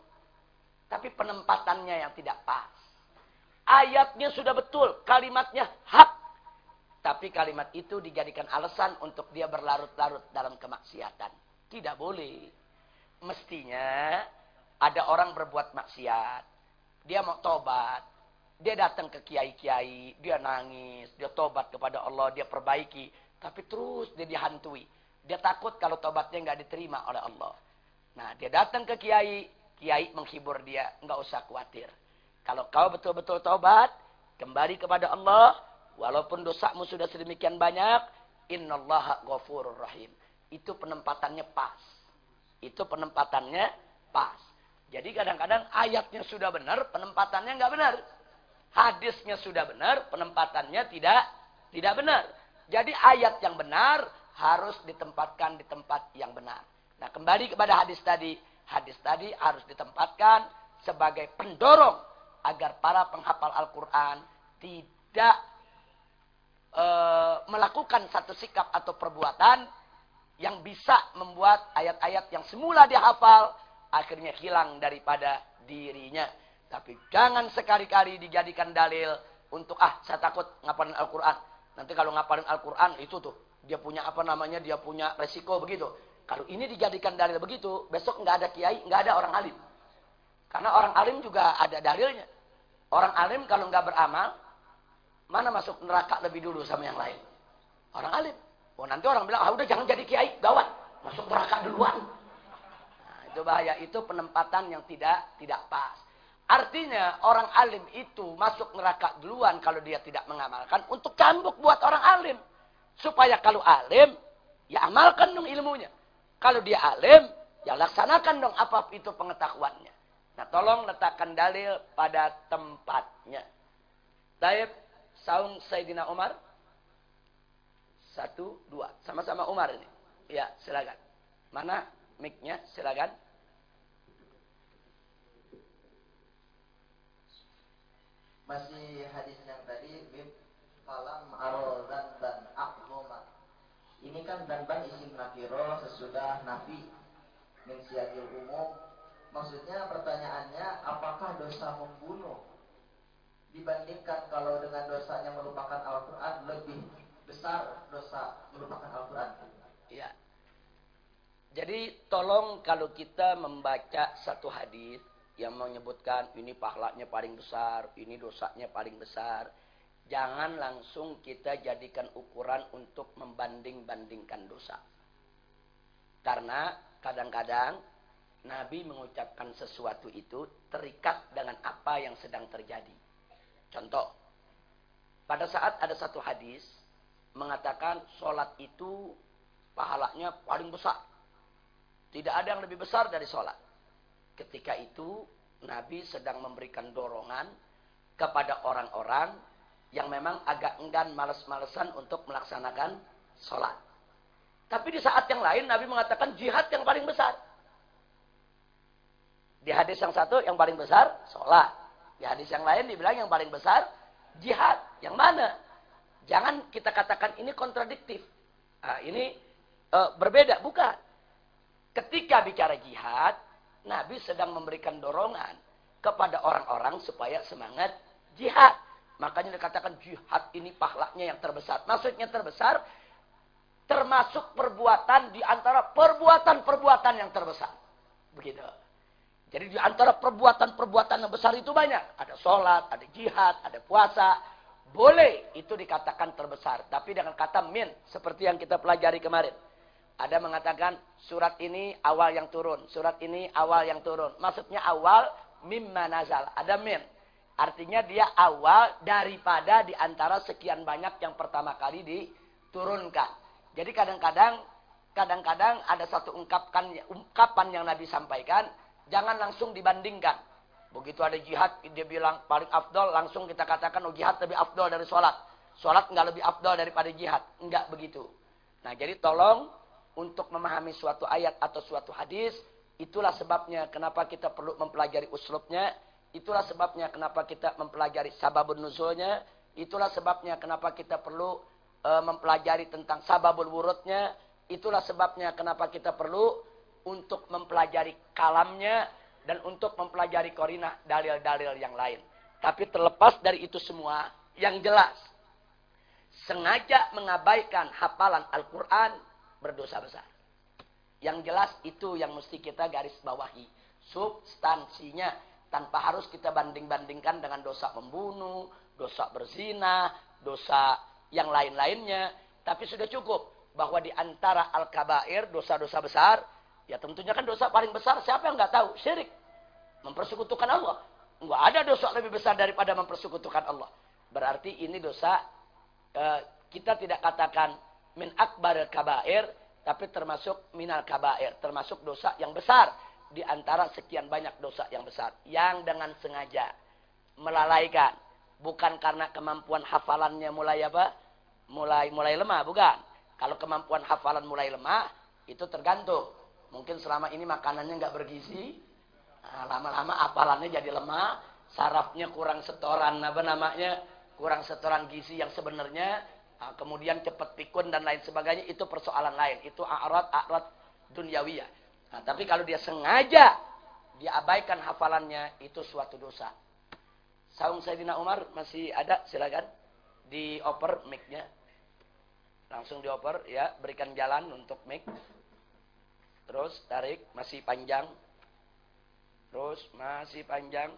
Tapi penempatannya yang tidak pas. Ayatnya sudah betul. Kalimatnya hak. Tapi kalimat itu dijadikan alasan untuk dia berlarut-larut dalam kemaksiatan. Tidak boleh. Mestinya ada orang berbuat maksiat. Dia mau tobat. Dia datang ke kiai-kiai. Dia nangis. Dia tobat kepada Allah. Dia perbaiki. Tapi terus dia dihantui. Dia takut kalau tobatnya nggak diterima oleh Allah. Nah dia datang ke kiai. Kiai menghibur dia. Nggak usah khawatir. Kalau kau betul-betul tobat. Kembali kepada Allah Walaupun dosamu sudah sedemikian banyak, innallaha ghafurur rahim. Itu penempatannya pas. Itu penempatannya pas. Jadi kadang-kadang ayatnya sudah benar, penempatannya nggak benar. Hadisnya sudah benar, penempatannya tidak tidak benar. Jadi ayat yang benar harus ditempatkan di tempat yang benar. Nah, kembali kepada hadis tadi. Hadis tadi harus ditempatkan sebagai pendorong agar para penghafal Al-Quran tidak e, melakukan satu sikap atau perbuatan yang bisa membuat ayat-ayat yang semula dihafal akhirnya hilang daripada dirinya. Tapi jangan sekali-kali dijadikan dalil untuk ah saya takut ngapalin Al-Quran. Nanti kalau ngapalin Al-Quran itu tuh dia punya apa namanya dia punya resiko begitu. Kalau ini dijadikan dalil begitu, besok nggak ada kiai, nggak ada orang alim. Karena orang alim juga ada dalilnya. Orang alim kalau nggak beramal, Mana masuk neraka lebih dulu sama yang lain? Orang alim. Oh nanti orang bilang, ah udah jangan jadi kiai, gawat. Masuk neraka duluan. Nah, itu bahaya. Itu penempatan yang tidak tidak pas. Artinya orang alim itu masuk neraka duluan kalau dia tidak mengamalkan untuk cambuk buat orang alim. Supaya kalau alim, ya amalkan dong ilmunya. Kalau dia alim, ya laksanakan dong apa itu pengetahuannya. Nah tolong letakkan dalil pada tempatnya. Taib saung Sayyidina Umar? Satu, dua. Sama-sama Umar ini. Ya, silakan. Mana mic-nya? Silakan. Masih hadis yang tadi bib falam arodan dan akzoma. Ini kan dan ban isim nakiro sesudah nafi min umum. Maksudnya pertanyaannya apakah dosa membunuh dibandingkan kalau dengan dosanya melupakan Al-Quran lebih besar dosa melupakan Al-Quran. Iya. Jadi tolong kalau kita membaca satu hadis yang menyebutkan ini pahalanya paling besar, ini dosanya paling besar, jangan langsung kita jadikan ukuran untuk membanding-bandingkan dosa. Karena kadang-kadang Nabi mengucapkan sesuatu itu terikat dengan apa yang sedang terjadi. Contoh, pada saat ada satu hadis mengatakan sholat itu pahalanya paling besar. Tidak ada yang lebih besar dari sholat. Ketika itu Nabi sedang memberikan dorongan kepada orang-orang yang memang agak enggan males-malesan untuk melaksanakan sholat. Tapi di saat yang lain Nabi mengatakan jihad yang paling besar. Di hadis yang satu yang paling besar sholat. Di hadis yang lain dibilang yang paling besar jihad. Yang mana? Jangan kita katakan ini kontradiktif. Nah, ini uh, berbeda. Bukan. Ketika bicara jihad, Nabi sedang memberikan dorongan kepada orang-orang supaya semangat jihad. Makanya dikatakan jihad ini pahlanya yang terbesar. Maksudnya terbesar termasuk perbuatan di antara perbuatan-perbuatan yang terbesar. Begitu. Jadi di antara perbuatan-perbuatan yang besar itu banyak. Ada sholat, ada jihad, ada puasa. Boleh itu dikatakan terbesar. Tapi dengan kata min. Seperti yang kita pelajari kemarin. Ada mengatakan surat ini awal yang turun. Surat ini awal yang turun. Maksudnya awal mimma nazal. Ada min. Artinya dia awal daripada di antara sekian banyak yang pertama kali diturunkan. Jadi kadang-kadang kadang-kadang ada satu ungkapan yang Nabi sampaikan Jangan langsung dibandingkan. Begitu ada jihad, dia bilang paling afdol, langsung kita katakan, oh jihad lebih afdol dari sholat. Sholat nggak lebih afdol daripada jihad. Enggak begitu. Nah, jadi tolong untuk memahami suatu ayat atau suatu hadis, itulah sebabnya kenapa kita perlu mempelajari uslubnya, itulah sebabnya kenapa kita mempelajari sababun nuzulnya, itulah sebabnya kenapa kita perlu e, mempelajari tentang sababul wurudnya, itulah sebabnya kenapa kita perlu untuk mempelajari kalamnya dan untuk mempelajari korina dalil-dalil yang lain. Tapi terlepas dari itu semua, yang jelas, sengaja mengabaikan hafalan Al-Quran berdosa besar. Yang jelas itu yang mesti kita garis bawahi. Substansinya tanpa harus kita banding-bandingkan dengan dosa membunuh, dosa berzina, dosa yang lain-lainnya. Tapi sudah cukup bahwa di antara al-kabair, dosa-dosa besar, ya tentunya kan dosa paling besar siapa yang nggak tahu? Syirik. Mempersekutukan Allah. Enggak ada dosa lebih besar daripada mempersekutukan Allah. Berarti ini dosa eh, kita tidak katakan min akbar kabair, tapi termasuk minal kabair, termasuk dosa yang besar di antara sekian banyak dosa yang besar yang dengan sengaja melalaikan bukan karena kemampuan hafalannya mulai apa? Mulai mulai lemah, bukan. Kalau kemampuan hafalan mulai lemah, itu tergantung. Mungkin selama ini makanannya nggak bergizi, Nah, lama-lama apalannya jadi lemah, sarafnya kurang setoran apa namanya, kurang setoran gizi yang sebenarnya, nah, kemudian cepat pikun dan lain sebagainya itu persoalan lain. Itu a'rad-a'rad dunyawiyah. Nah, tapi kalau dia sengaja diabaikan hafalannya itu suatu dosa. Saung Sayyidina Umar masih ada silakan dioper mic-nya. Langsung dioper ya, berikan jalan untuk mic. Terus tarik masih panjang. Terus masih panjang.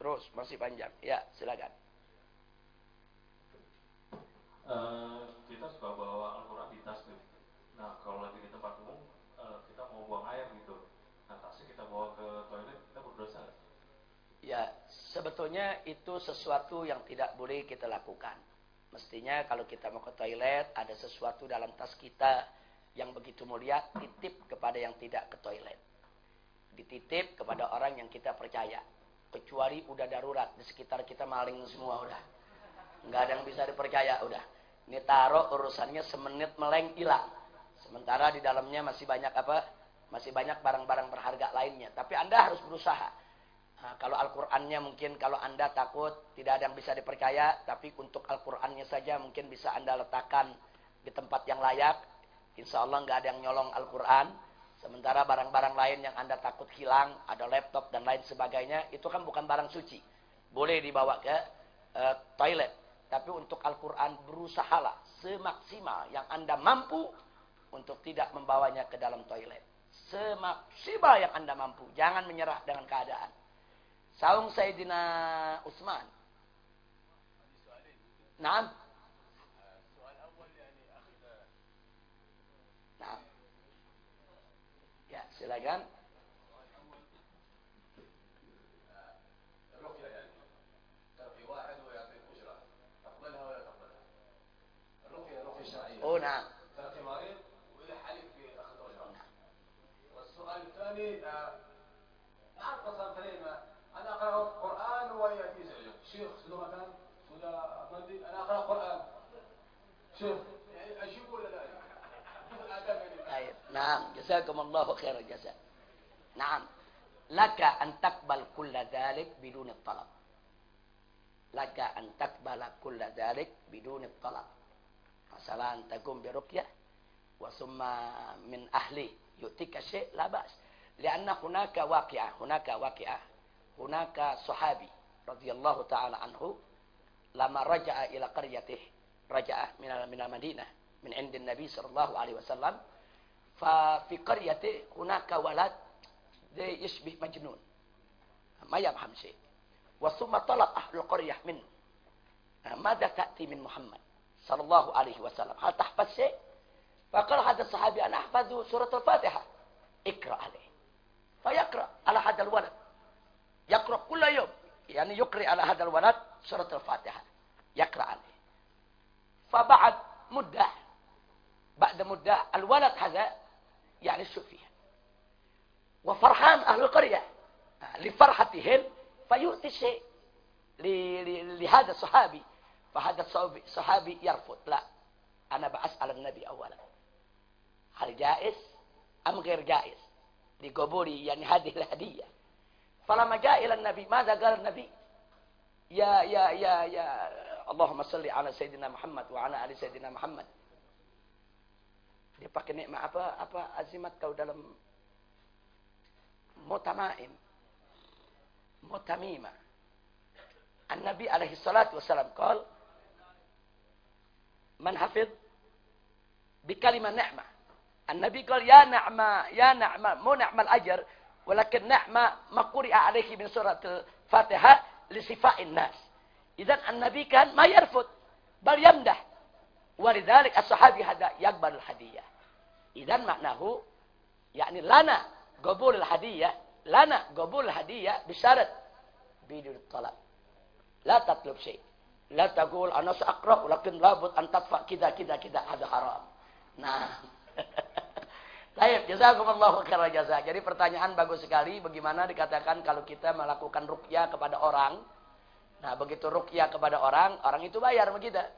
Terus masih panjang. Ya, silakan. Uh, kita suka bawa Al-Quran di tas tuh. Nah, kalau lagi di tempat umum, uh, kita mau buang air gitu. Nah, tasnya kita bawa ke toilet, kita berdosa. Ya, sebetulnya itu sesuatu yang tidak boleh kita lakukan. Mestinya kalau kita mau ke toilet, ada sesuatu dalam tas kita yang begitu mulia, titip kepada yang tidak ke toilet dititip kepada orang yang kita percaya. Kecuali udah darurat, di sekitar kita maling semua udah. Nggak ada yang bisa dipercaya udah. Ini taruh urusannya semenit meleng hilang. Sementara di dalamnya masih banyak apa? Masih banyak barang-barang berharga lainnya. Tapi Anda harus berusaha. Nah, kalau Al-Qur'annya mungkin kalau Anda takut tidak ada yang bisa dipercaya, tapi untuk Al-Qur'annya saja mungkin bisa Anda letakkan di tempat yang layak. Insya Allah nggak ada yang nyolong Al-Quran. Sementara barang-barang lain yang Anda takut hilang, ada laptop dan lain sebagainya, itu kan bukan barang suci. Boleh dibawa ke uh, toilet. Tapi untuk Al-Quran berusahalah semaksimal yang Anda mampu untuk tidak membawanya ke dalam toilet. Semaksimal yang Anda mampu. Jangan menyerah dengan keadaan. Saung Sayyidina Utsman. Nah, silakan. أو نعم ترك مريض وإلى حليف في أخذ أجرة نعم. والسؤال الثاني أعرف مثلا كلمة أنا أقرأ القرآن ويزعجك شيخ شنو مثلا شنو أنا أقرأ القرآن شيخ طيب نعم. جزاكم الله خير الجزاء. نعم. لك أن تقبل كل ذلك بدون الطلب. لك أن تقبل كل ذلك بدون الطلب. مثلا تقوم برقية وثم من أهلي يؤتيك شيء لا بأس. لأن هناك واقعة هناك واقعة. هناك صحابي رضي الله تعالى عنه لما رجع إلى قريته رجع من من المدينة من عند النبي صلى الله عليه وسلم ففي قريته هناك ولد يشبه مجنون. ما يفهم شيء. وثم طلب أهل القرية منه. ماذا تأتي من محمد صلى الله عليه وسلم؟ هل تحفظ شيء؟ فقال هذا الصحابي أنا أحفظ سورة الفاتحة. اقرأ عليه. فيقرأ على هذا الولد. يقرأ كل يوم. يعني يقرأ على هذا الولد سورة الفاتحة. يقرأ عليه. فبعد مدة بعد مدة الولد هذا يعيش فيها وفرحان أهل القرية آه، لفرحتهم فيؤتي الشيء لهذا الصحابي فهذا الصحابي يرفض. لا أنا بأسأل النبي أولا هل جائز أم غير جائز؟ لقبولي يعني هذه الهدية. فلما جاء إلى النبي ماذا قال النبي؟ يا يا يا يا اللهم صل على سيدنا محمد وعلى آل سيدنا محمد. Dia pakai nikmat apa apa azimat kau dalam mutamaim. Mutamima. An-Nabi alaihi salatu wassalam qala Man hafid bi kalimat ni'mah. An-Nabi qala ya na'ma ya na'ma mu na'mal ajr walakin na'ma ma quri'a alaihi min surat al-Fatihah li sifa'in nas. Idan an-Nabi kan ma yarfud bal yamdah. Walidhalik as-sahabi hada yaqbalul hadiyah. Idan maknahu yakni lana qabul hadiyah, lana qabul hadiyah bisyarat bidul talab. La tatlub syai. La taqul ana sa'aqra walakin labud an tadfa kida kida kida hada haram. Nah. Baik, jazakumullahu khairan jazak. Jadi pertanyaan bagus sekali bagaimana dikatakan kalau kita melakukan ruqyah kepada orang. Nah, begitu ruqyah kepada orang, orang itu bayar kita.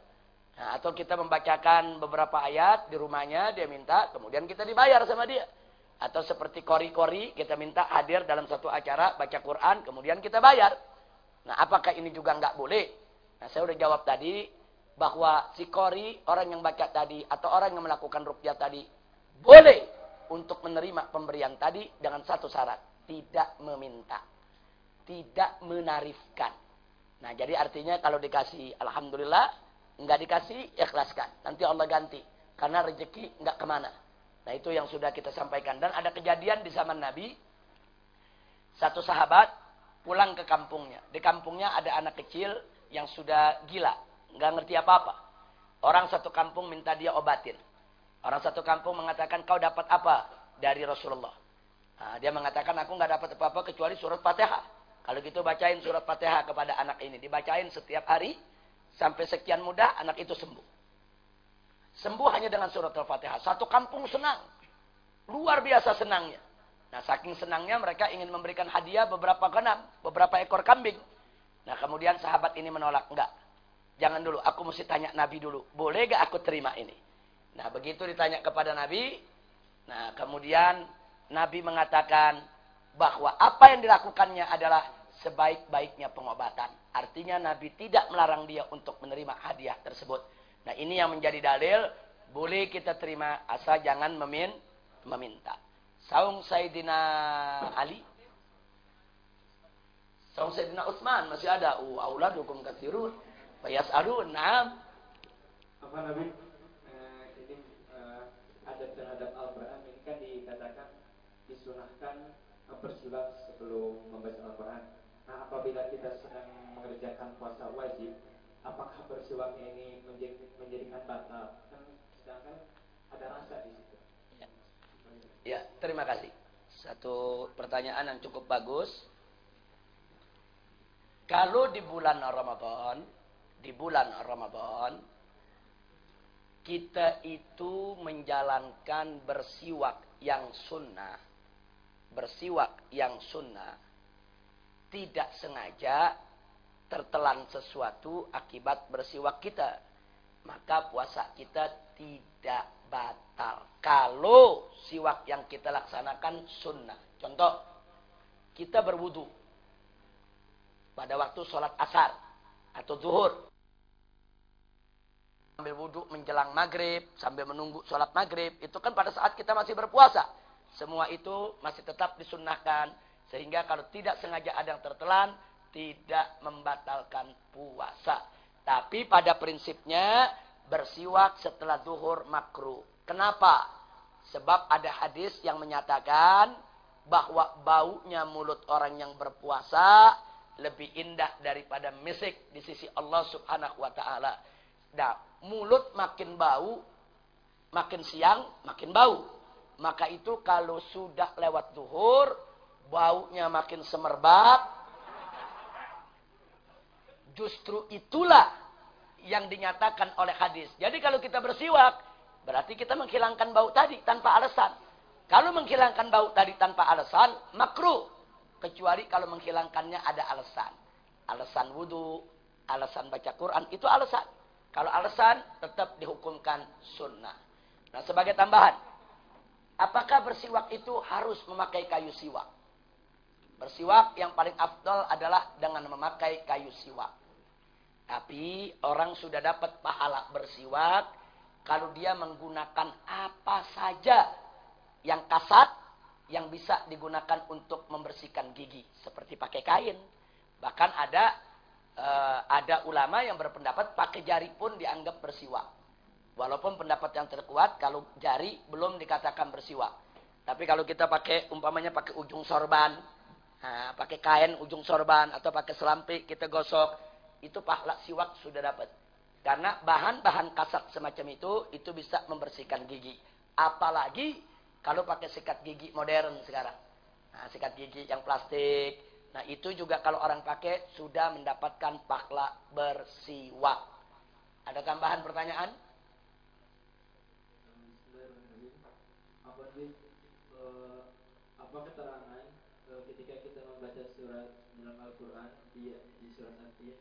Nah, atau kita membacakan beberapa ayat di rumahnya, dia minta, kemudian kita dibayar sama dia. Atau seperti kori-kori, kita minta hadir dalam satu acara, baca Quran, kemudian kita bayar. Nah, apakah ini juga nggak boleh? Nah, saya udah jawab tadi, bahwa si kori, orang yang baca tadi, atau orang yang melakukan rukyah tadi, boleh untuk menerima pemberian tadi dengan satu syarat. Tidak meminta. Tidak menarifkan. Nah, jadi artinya kalau dikasih, Alhamdulillah, Enggak dikasih, ikhlaskan. Nanti Allah ganti. Karena rezeki enggak ke mana. Nah itu yang sudah kita sampaikan. Dan ada kejadian di zaman Nabi. Satu sahabat pulang ke kampungnya. Di kampungnya ada anak kecil yang sudah gila. Enggak ngerti apa-apa. Orang satu kampung minta dia obatin. Orang satu kampung mengatakan kau dapat apa dari Rasulullah. Nah, dia mengatakan aku nggak dapat apa-apa kecuali surat Fatihah. Kalau gitu bacain surat Fatihah kepada anak ini. Dibacain setiap hari Sampai sekian mudah anak itu sembuh. Sembuh hanya dengan surat Al-Fatihah. Satu kampung senang. Luar biasa senangnya. Nah saking senangnya mereka ingin memberikan hadiah beberapa genam. Beberapa ekor kambing. Nah kemudian sahabat ini menolak. Enggak. Jangan dulu. Aku mesti tanya Nabi dulu. Boleh gak aku terima ini? Nah begitu ditanya kepada Nabi. Nah kemudian Nabi mengatakan bahwa apa yang dilakukannya adalah sebaik-baiknya pengobatan. Artinya Nabi tidak melarang dia untuk menerima hadiah tersebut. Nah ini yang menjadi dalil, boleh kita terima asal jangan memin meminta. Saung Sayyidina Ali. Saung Sayyidina Utsman masih ada. Uh, auladukum katsirun. Fayas'alun. Naam. Apa Nabi? Eh, eh, adab terhadap Al-Quran ini kan dikatakan disunahkan bersilat sebelum membaca Al-Quran. Nah, apabila kita sedang mengerjakan puasa wajib, apakah bersiwaknya ini menjadi, menjadikan batal? Kan sedangkan ada rasa di situ. Ya. ya, terima kasih. Satu pertanyaan yang cukup bagus. Kalau di bulan Ramadan, di bulan Ramadan, kita itu menjalankan bersiwak yang sunnah, bersiwak yang sunnah, tidak sengaja tertelan sesuatu akibat bersiwak kita. Maka puasa kita tidak batal. Kalau siwak yang kita laksanakan sunnah. Contoh, kita berwudu pada waktu sholat asar atau zuhur. Sambil wudhu menjelang maghrib, sambil menunggu sholat maghrib. Itu kan pada saat kita masih berpuasa. Semua itu masih tetap disunnahkan sehingga kalau tidak sengaja ada yang tertelan, tidak membatalkan puasa. Tapi pada prinsipnya bersiwak setelah duhur makruh. Kenapa? Sebab ada hadis yang menyatakan bahwa baunya mulut orang yang berpuasa lebih indah daripada misik di sisi Allah Subhanahu wa taala. Nah, mulut makin bau, makin siang makin bau. Maka itu kalau sudah lewat duhur, baunya makin semerbak. Justru itulah yang dinyatakan oleh hadis. Jadi kalau kita bersiwak, berarti kita menghilangkan bau tadi tanpa alasan. Kalau menghilangkan bau tadi tanpa alasan, makruh. Kecuali kalau menghilangkannya ada alasan. Alasan wudhu, alasan baca Quran, itu alasan. Kalau alasan, tetap dihukumkan sunnah. Nah sebagai tambahan, Apakah bersiwak itu harus memakai kayu siwak? Bersiwak yang paling afdol adalah dengan memakai kayu siwak. Tapi orang sudah dapat pahala bersiwak kalau dia menggunakan apa saja yang kasat yang bisa digunakan untuk membersihkan gigi seperti pakai kain. Bahkan ada uh, ada ulama yang berpendapat pakai jari pun dianggap bersiwak. Walaupun pendapat yang terkuat kalau jari belum dikatakan bersiwak. Tapi kalau kita pakai umpamanya pakai ujung sorban, pakai kain ujung sorban atau pakai selampi kita gosok, itu pahala siwak sudah dapat. Karena bahan-bahan kasat semacam itu itu bisa membersihkan gigi. Apalagi kalau pakai sikat gigi modern sekarang. Nah, sikat gigi yang plastik. Nah, itu juga kalau orang pakai sudah mendapatkan pahala bersiwak. Ada tambahan pertanyaan? apa keterangan dalam Al-Quran di, di surat At-Tin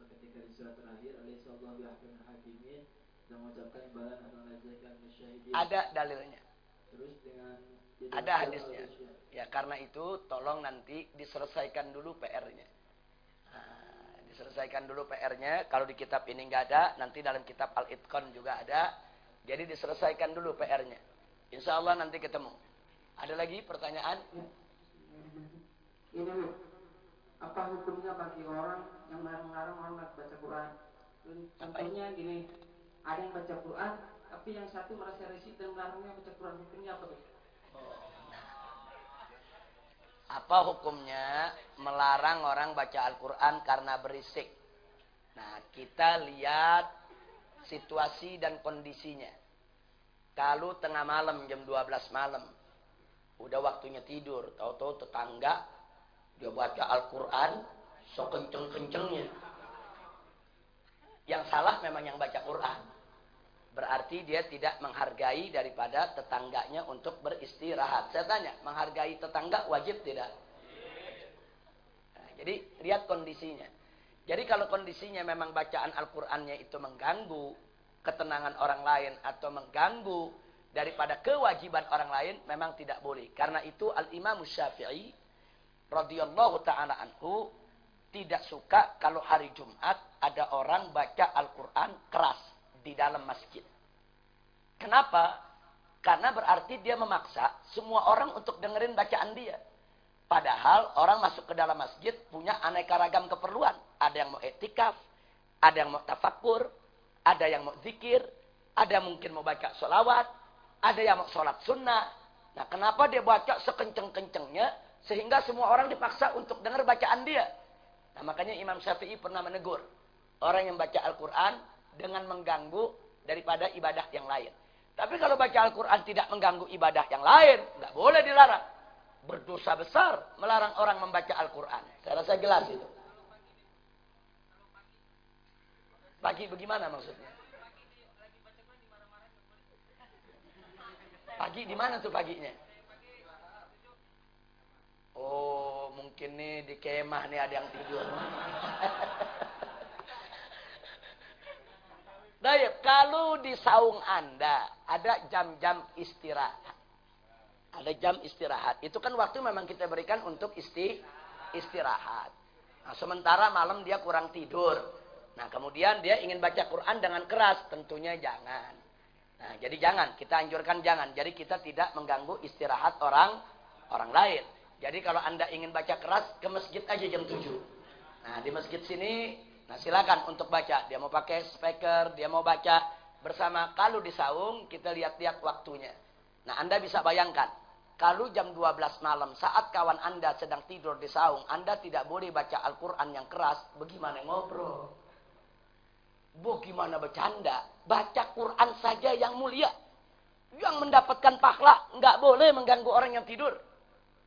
uh, ketika di surat terakhir alaihissallahu bihakamil hakimin dan mengucapkan balan atau najakan musyahidin ada dalilnya. Terus dengan ada hadisnya. ya karena itu tolong nanti diselesaikan dulu PR-nya nah, diselesaikan dulu PR-nya kalau di kitab ini nggak ada nanti dalam kitab Al-Itqan juga ada. Jadi diselesaikan dulu PR-nya Insya Allah nanti ketemu. Ada lagi pertanyaan? Ini apa hukumnya bagi orang yang melarang orang baca Quran? Contohnya gini, ada yang baca Quran, tapi yang satu merasa risih dan melarangnya baca Quran. Hukumnya apa? Apa hukumnya melarang orang baca Al-Quran karena berisik? Nah, kita lihat situasi dan kondisinya. Kalau tengah malam, jam 12 malam, Udah waktunya tidur. Tahu-tahu tetangga dia baca Al-Quran sekenceng-kencengnya. Yang salah memang yang baca Quran. Berarti dia tidak menghargai daripada tetangganya untuk beristirahat. Saya tanya, menghargai tetangga wajib tidak? Nah, jadi lihat kondisinya. Jadi kalau kondisinya memang bacaan Al-Qur'annya itu mengganggu ketenangan orang lain atau mengganggu daripada kewajiban orang lain memang tidak boleh. Karena itu Al-Imam Syafi'i radhiyallahu taala anhu tidak suka kalau hari Jumat ada orang baca Al-Qur'an keras di dalam masjid. Kenapa? Karena berarti dia memaksa semua orang untuk dengerin bacaan dia. Padahal orang masuk ke dalam masjid punya aneka ragam keperluan. Ada yang mau etikaf, ada yang mau tafakur, ada yang mau zikir, ada mungkin mau baca solawat, ada yang mau sholat sunnah. Nah kenapa dia baca sekenceng-kencengnya. Sehingga semua orang dipaksa untuk dengar bacaan dia. Nah makanya Imam Syafi'i pernah menegur. Orang yang baca Al-Quran dengan mengganggu daripada ibadah yang lain. Tapi kalau baca Al-Quran tidak mengganggu ibadah yang lain. Tidak boleh dilarang. Berdosa besar melarang orang membaca Al-Quran. Saya rasa jelas itu. Pagi bagaimana maksudnya? Pagi di mana tuh paginya? Oh, mungkin nih di kemah nih ada yang tidur. Baik, kalau di saung Anda ada jam-jam istirahat. Ada jam istirahat. Itu kan waktu memang kita berikan untuk isti istirahat. Nah, sementara malam dia kurang tidur. Nah, kemudian dia ingin baca Quran dengan keras. Tentunya jangan. Nah, jadi jangan, kita anjurkan jangan. Jadi kita tidak mengganggu istirahat orang orang lain. Jadi kalau Anda ingin baca keras, ke masjid aja jam 7. Nah, di masjid sini, nah silakan untuk baca. Dia mau pakai speaker, dia mau baca bersama. Kalau di saung, kita lihat-lihat waktunya. Nah, Anda bisa bayangkan. Kalau jam 12 malam, saat kawan Anda sedang tidur di saung, Anda tidak boleh baca Al-Quran yang keras. Bagaimana ngobrol? Bu gimana bercanda? Baca Quran saja yang mulia. Yang mendapatkan pahala. Nggak boleh mengganggu orang yang tidur.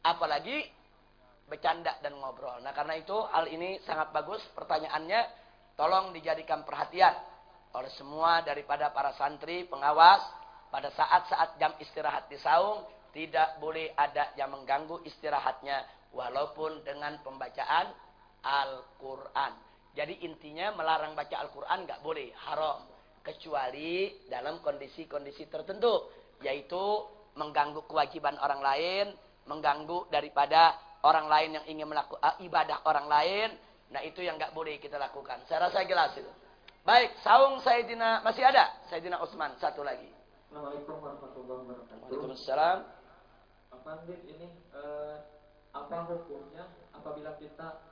Apalagi bercanda dan ngobrol. Nah karena itu hal ini sangat bagus pertanyaannya. Tolong dijadikan perhatian oleh semua daripada para santri, pengawas. Pada saat-saat jam istirahat di saung. Tidak boleh ada yang mengganggu istirahatnya. Walaupun dengan pembacaan Al-Quran. Jadi intinya melarang baca Al-Quran nggak boleh, haram. Kecuali dalam kondisi-kondisi tertentu. Yaitu mengganggu kewajiban orang lain, mengganggu daripada orang lain yang ingin melakukan uh, ibadah orang lain. Nah itu yang nggak boleh kita lakukan. Saya rasa jelas itu. Baik, saung Sayyidina masih ada. Sayyidina Utsman satu lagi. Assalamualaikum warahmatullahi wabarakatuh. Waalaikumsalam. Apa ini eh, apa hukumnya apabila kita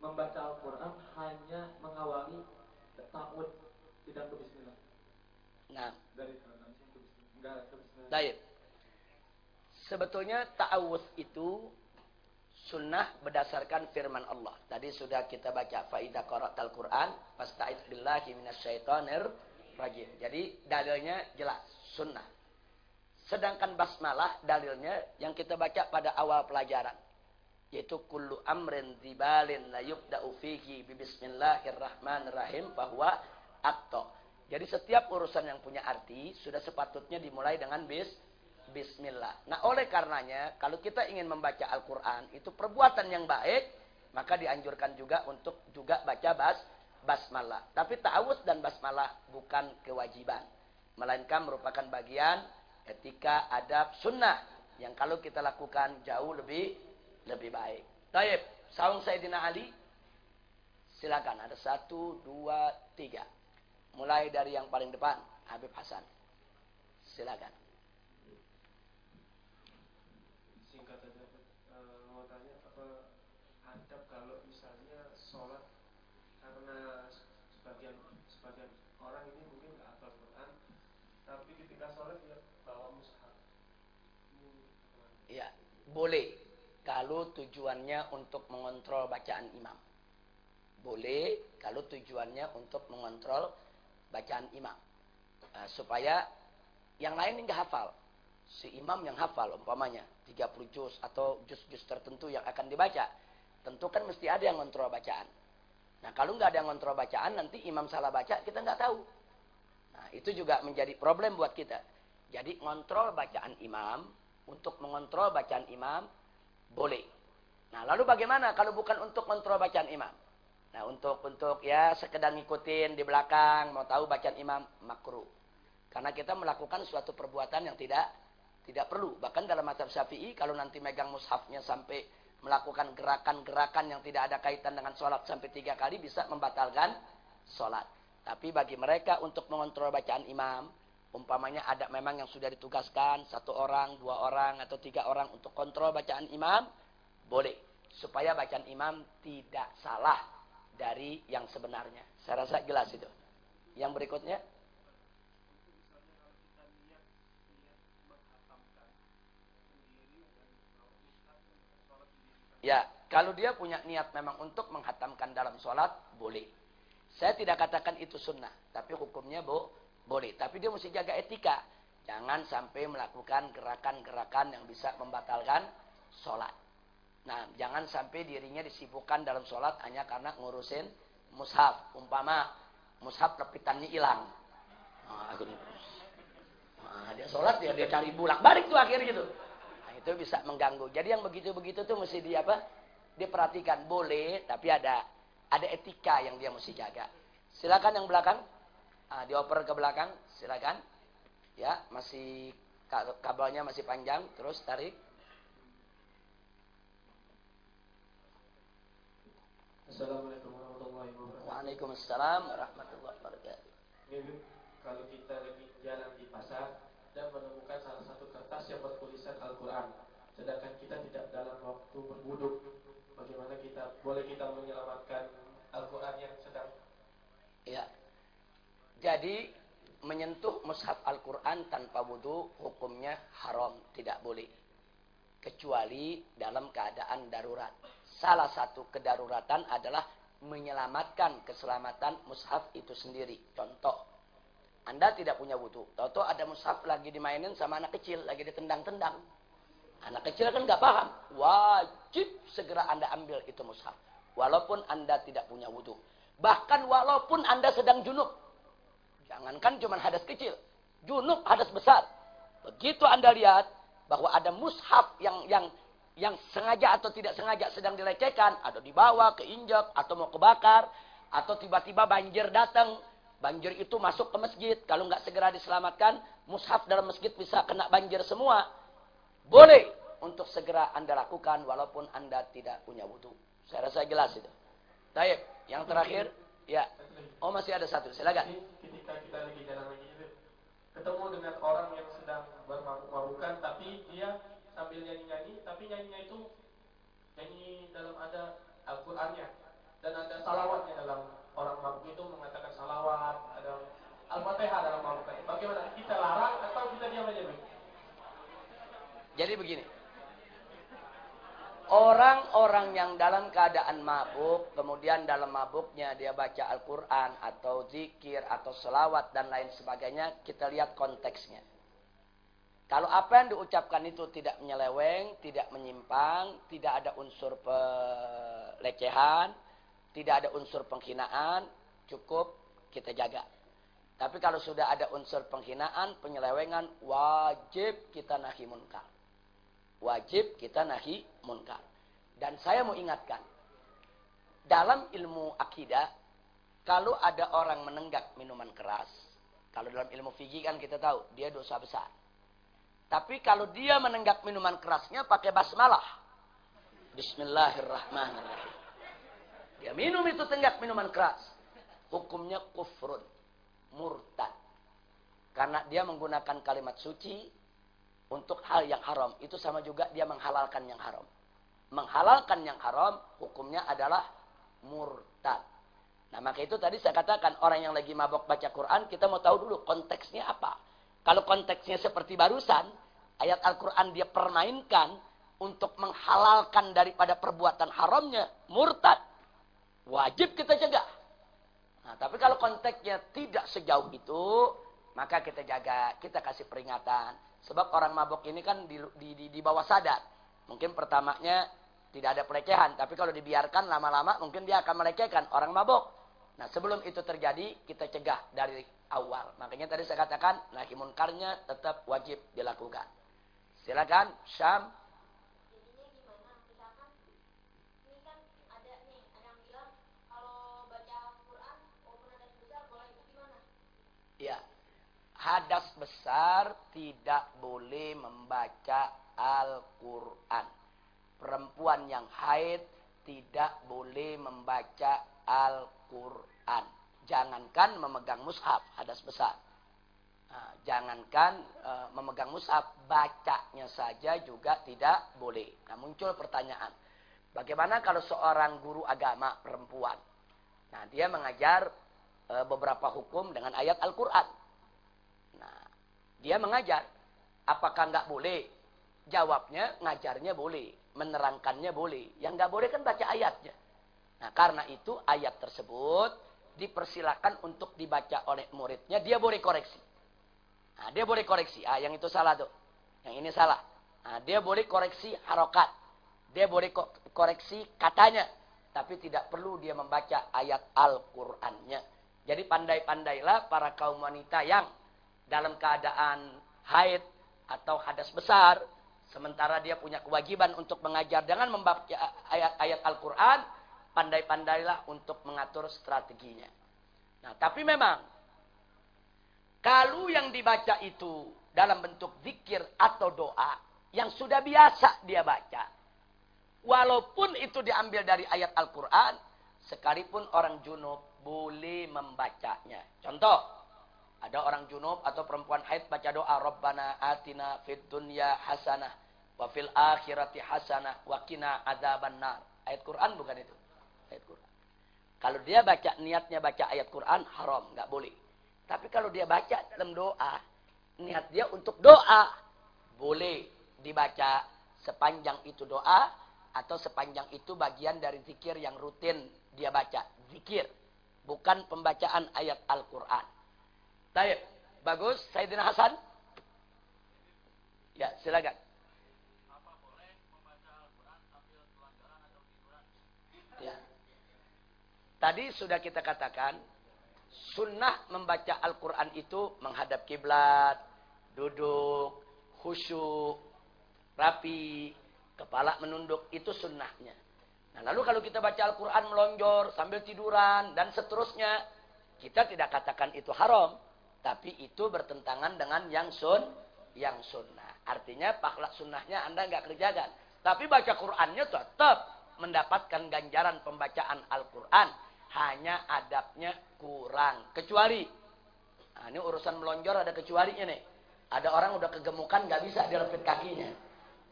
membaca Al-Quran hanya mengawali ta'ud tidak ke bismillah Nah, dari ke bismillah enggak ke bismillah baik. Sebetulnya ta'awudz itu sunnah berdasarkan firman Allah. Tadi sudah kita baca faidah qara'tal Quran fasta'id billahi minasyaitonir rajim. Jadi dalilnya jelas sunnah. Sedangkan basmalah dalilnya yang kita baca pada awal pelajaran yaitu kullu amrin dibalin la yubda'u fihi bi bismillahirrahmanirrahim bahwa akto. Jadi setiap urusan yang punya arti sudah sepatutnya dimulai dengan bis bismillah. Nah, oleh karenanya kalau kita ingin membaca Al-Qur'an itu perbuatan yang baik, maka dianjurkan juga untuk juga baca bas basmalah. Tapi ta'awudz dan basmalah bukan kewajiban, melainkan merupakan bagian etika adab sunnah yang kalau kita lakukan jauh lebih lebih baik. Taib, saung Sayyidina Ali. Silakan, ada satu, dua, tiga. Mulai dari yang paling depan, Habib Hasan. Silakan. Singkat saja, uh, mau tanya apa adab kalau misalnya sholat karena sebagian sebagian orang ini mungkin nggak hafal Quran, tapi ketika sholat dia bawa mushaf. Iya, boleh kalau tujuannya untuk mengontrol bacaan imam. Boleh kalau tujuannya untuk mengontrol bacaan imam. Uh, supaya yang lain nggak hafal. Si imam yang hafal umpamanya 30 juz atau juz-juz tertentu yang akan dibaca. Tentu kan mesti ada yang ngontrol bacaan. Nah kalau nggak ada yang ngontrol bacaan nanti imam salah baca kita nggak tahu. Nah itu juga menjadi problem buat kita. Jadi ngontrol bacaan imam untuk mengontrol bacaan imam boleh. Nah, lalu bagaimana kalau bukan untuk kontrol bacaan imam? Nah, untuk untuk ya sekedar ngikutin di belakang, mau tahu bacaan imam makruh. Karena kita melakukan suatu perbuatan yang tidak tidak perlu. Bahkan dalam mazhab Syafi'i kalau nanti megang mushafnya sampai melakukan gerakan-gerakan yang tidak ada kaitan dengan sholat sampai tiga kali bisa membatalkan sholat. Tapi bagi mereka untuk mengontrol bacaan imam, umpamanya ada memang yang sudah ditugaskan satu orang, dua orang atau tiga orang untuk kontrol bacaan imam, boleh supaya bacaan imam tidak salah dari yang sebenarnya. Saya rasa jelas itu. Yang berikutnya Ya, kalau dia punya niat memang untuk menghatamkan dalam sholat, boleh. Saya tidak katakan itu sunnah, tapi hukumnya bu, boleh. Tapi dia mesti jaga etika. Jangan sampai melakukan gerakan-gerakan yang bisa membatalkan sholat. Nah, jangan sampai dirinya disibukkan dalam sholat hanya karena ngurusin mushaf. Umpama mushaf lepitannya hilang. Nah, nah, dia sholat dia dia cari bulak balik tuh akhir gitu itu bisa mengganggu. Jadi yang begitu-begitu tuh mesti di apa? Diperhatikan. Boleh, tapi ada ada etika yang dia mesti jaga. Silakan yang belakang. Ah, dioper ke belakang, silakan. Ya, masih kabelnya masih panjang, terus tarik. Assalamualaikum warahmatullahi wabarakatuh. Waalaikumsalam warahmatullahi wabarakatuh. Kalau kita lagi jalan di pasar dan menemukan salah satu kertas yang bertulisan Al-Quran, sedangkan kita tidak dalam waktu berwudhu, bagaimana kita boleh kita menyelamatkan Al-Quran yang sedang? Ya. Jadi menyentuh mushaf Al-Quran tanpa wudhu hukumnya haram, tidak boleh. Kecuali dalam keadaan darurat. Salah satu kedaruratan adalah menyelamatkan keselamatan mushaf itu sendiri. Contoh, anda tidak punya wudhu. Tahu-tahu ada mushaf lagi dimainin sama anak kecil, lagi ditendang-tendang. Anak kecil kan nggak paham. Wajib segera Anda ambil itu mushaf. Walaupun Anda tidak punya wudhu. Bahkan walaupun Anda sedang junub. Jangankan cuma hadas kecil. Junub hadas besar. Begitu Anda lihat bahwa ada mushaf yang yang yang sengaja atau tidak sengaja sedang dilecehkan, atau dibawa, keinjak, atau mau kebakar, atau tiba-tiba banjir datang, Banjir itu masuk ke masjid. Kalau nggak segera diselamatkan, mushaf dalam masjid bisa kena banjir semua. Boleh untuk segera Anda lakukan walaupun Anda tidak punya wudhu. Saya rasa jelas itu. Baik, yang terakhir, ya. Oh masih ada satu, silakan. Ketika kita lagi jalan lagi itu, ketemu dengan orang yang sedang bermabuk-mabukan, tapi dia sambil nyanyi-nyanyi, tapi nyanyinya itu nyanyi dalam ada Al-Qur'annya dan ada salawatnya dalam orang mabuk itu mengatakan salawat, ada Al-Fatihah dalam mabuk. Bagaimana? Kita larang atau kita diam aja, Jadi begini. Orang-orang yang dalam keadaan mabuk, kemudian dalam mabuknya dia baca Al-Quran atau zikir atau selawat dan lain sebagainya, kita lihat konteksnya. Kalau apa yang diucapkan itu tidak menyeleweng, tidak menyimpang, tidak ada unsur pelecehan, tidak ada unsur penghinaan, cukup kita jaga. Tapi kalau sudah ada unsur penghinaan, penyelewengan, wajib kita nahi munkar. Wajib kita nahi munkar. Dan saya mau ingatkan, dalam ilmu akidah, kalau ada orang menenggak minuman keras, kalau dalam ilmu fikih kan kita tahu, dia dosa besar. Tapi kalau dia menenggak minuman kerasnya pakai basmalah. Bismillahirrahmanirrahim. Dia minum itu tenggak minuman keras. Hukumnya kufrun. Murtad. Karena dia menggunakan kalimat suci untuk hal yang haram. Itu sama juga dia menghalalkan yang haram. Menghalalkan yang haram hukumnya adalah murtad. Nah maka itu tadi saya katakan orang yang lagi mabok baca Quran kita mau tahu dulu konteksnya apa. Kalau konteksnya seperti barusan ayat Al-Quran dia permainkan untuk menghalalkan daripada perbuatan haramnya murtad. Wajib kita jaga. Nah, tapi kalau konteksnya tidak sejauh itu, maka kita jaga, kita kasih peringatan. Sebab orang mabok ini kan di, di, di, di bawah sadar. Mungkin pertamanya tidak ada pelecehan, tapi kalau dibiarkan lama-lama mungkin dia akan melecehkan orang mabok. Nah sebelum itu terjadi, kita cegah dari awal. Makanya tadi saya katakan, nahi munkarnya tetap wajib dilakukan. Silakan, Syam. Hadas besar tidak boleh membaca Al-Quran. Perempuan yang haid tidak boleh membaca Al-Quran. Jangankan memegang mushaf, hadas besar. Nah, jangankan e, memegang mushaf, bacanya saja juga tidak boleh. Nah muncul pertanyaan, bagaimana kalau seorang guru agama perempuan? Nah dia mengajar e, beberapa hukum dengan ayat Al-Quran dia mengajar. Apakah nggak boleh? Jawabnya, ngajarnya boleh. Menerangkannya boleh. Yang nggak boleh kan baca ayatnya. Nah, karena itu ayat tersebut dipersilakan untuk dibaca oleh muridnya. Dia boleh koreksi. Nah, dia boleh koreksi. Ah, yang itu salah tuh. Yang ini salah. Nah, dia boleh koreksi harokat. Dia boleh koreksi katanya. Tapi tidak perlu dia membaca ayat Al-Qur'annya. Jadi pandai-pandailah para kaum wanita yang dalam keadaan haid atau hadas besar, sementara dia punya kewajiban untuk mengajar dengan membaca ayat-ayat Al-Quran, pandai-pandailah untuk mengatur strateginya. Nah, tapi memang, kalau yang dibaca itu dalam bentuk zikir atau doa, yang sudah biasa dia baca, walaupun itu diambil dari ayat Al-Quran, sekalipun orang junub boleh membacanya. Contoh, ada orang junub atau perempuan haid baca doa Rabbana atina fid dunya hasanah wa fil akhirati hasanah wa qina adzabannar. Ayat Quran bukan itu? Ayat Quran. Kalau dia baca niatnya baca ayat Quran haram, nggak boleh. Tapi kalau dia baca dalam doa, niat dia untuk doa, boleh dibaca sepanjang itu doa atau sepanjang itu bagian dari zikir yang rutin dia baca. Zikir, bukan pembacaan ayat Al-Quran. Baik, bagus. Sayyidina Hasan. Ya, silakan. Ya. Tadi sudah kita katakan, sunnah membaca Al-Quran itu menghadap kiblat, duduk, khusyuk, rapi, kepala menunduk, itu sunnahnya. Nah, lalu kalau kita baca Al-Quran melonjor sambil tiduran dan seterusnya, Kita tidak katakan itu haram, tapi itu bertentangan dengan yang sun, yang sunnah. Artinya pakhlak sunnahnya Anda nggak kerjakan. Tapi baca Qur'annya tetap mendapatkan ganjaran pembacaan Al-Quran. Hanya adabnya kurang. Kecuali, nah ini urusan melonjor ada kecualinya nih. Ada orang udah kegemukan nggak bisa dilepit kakinya.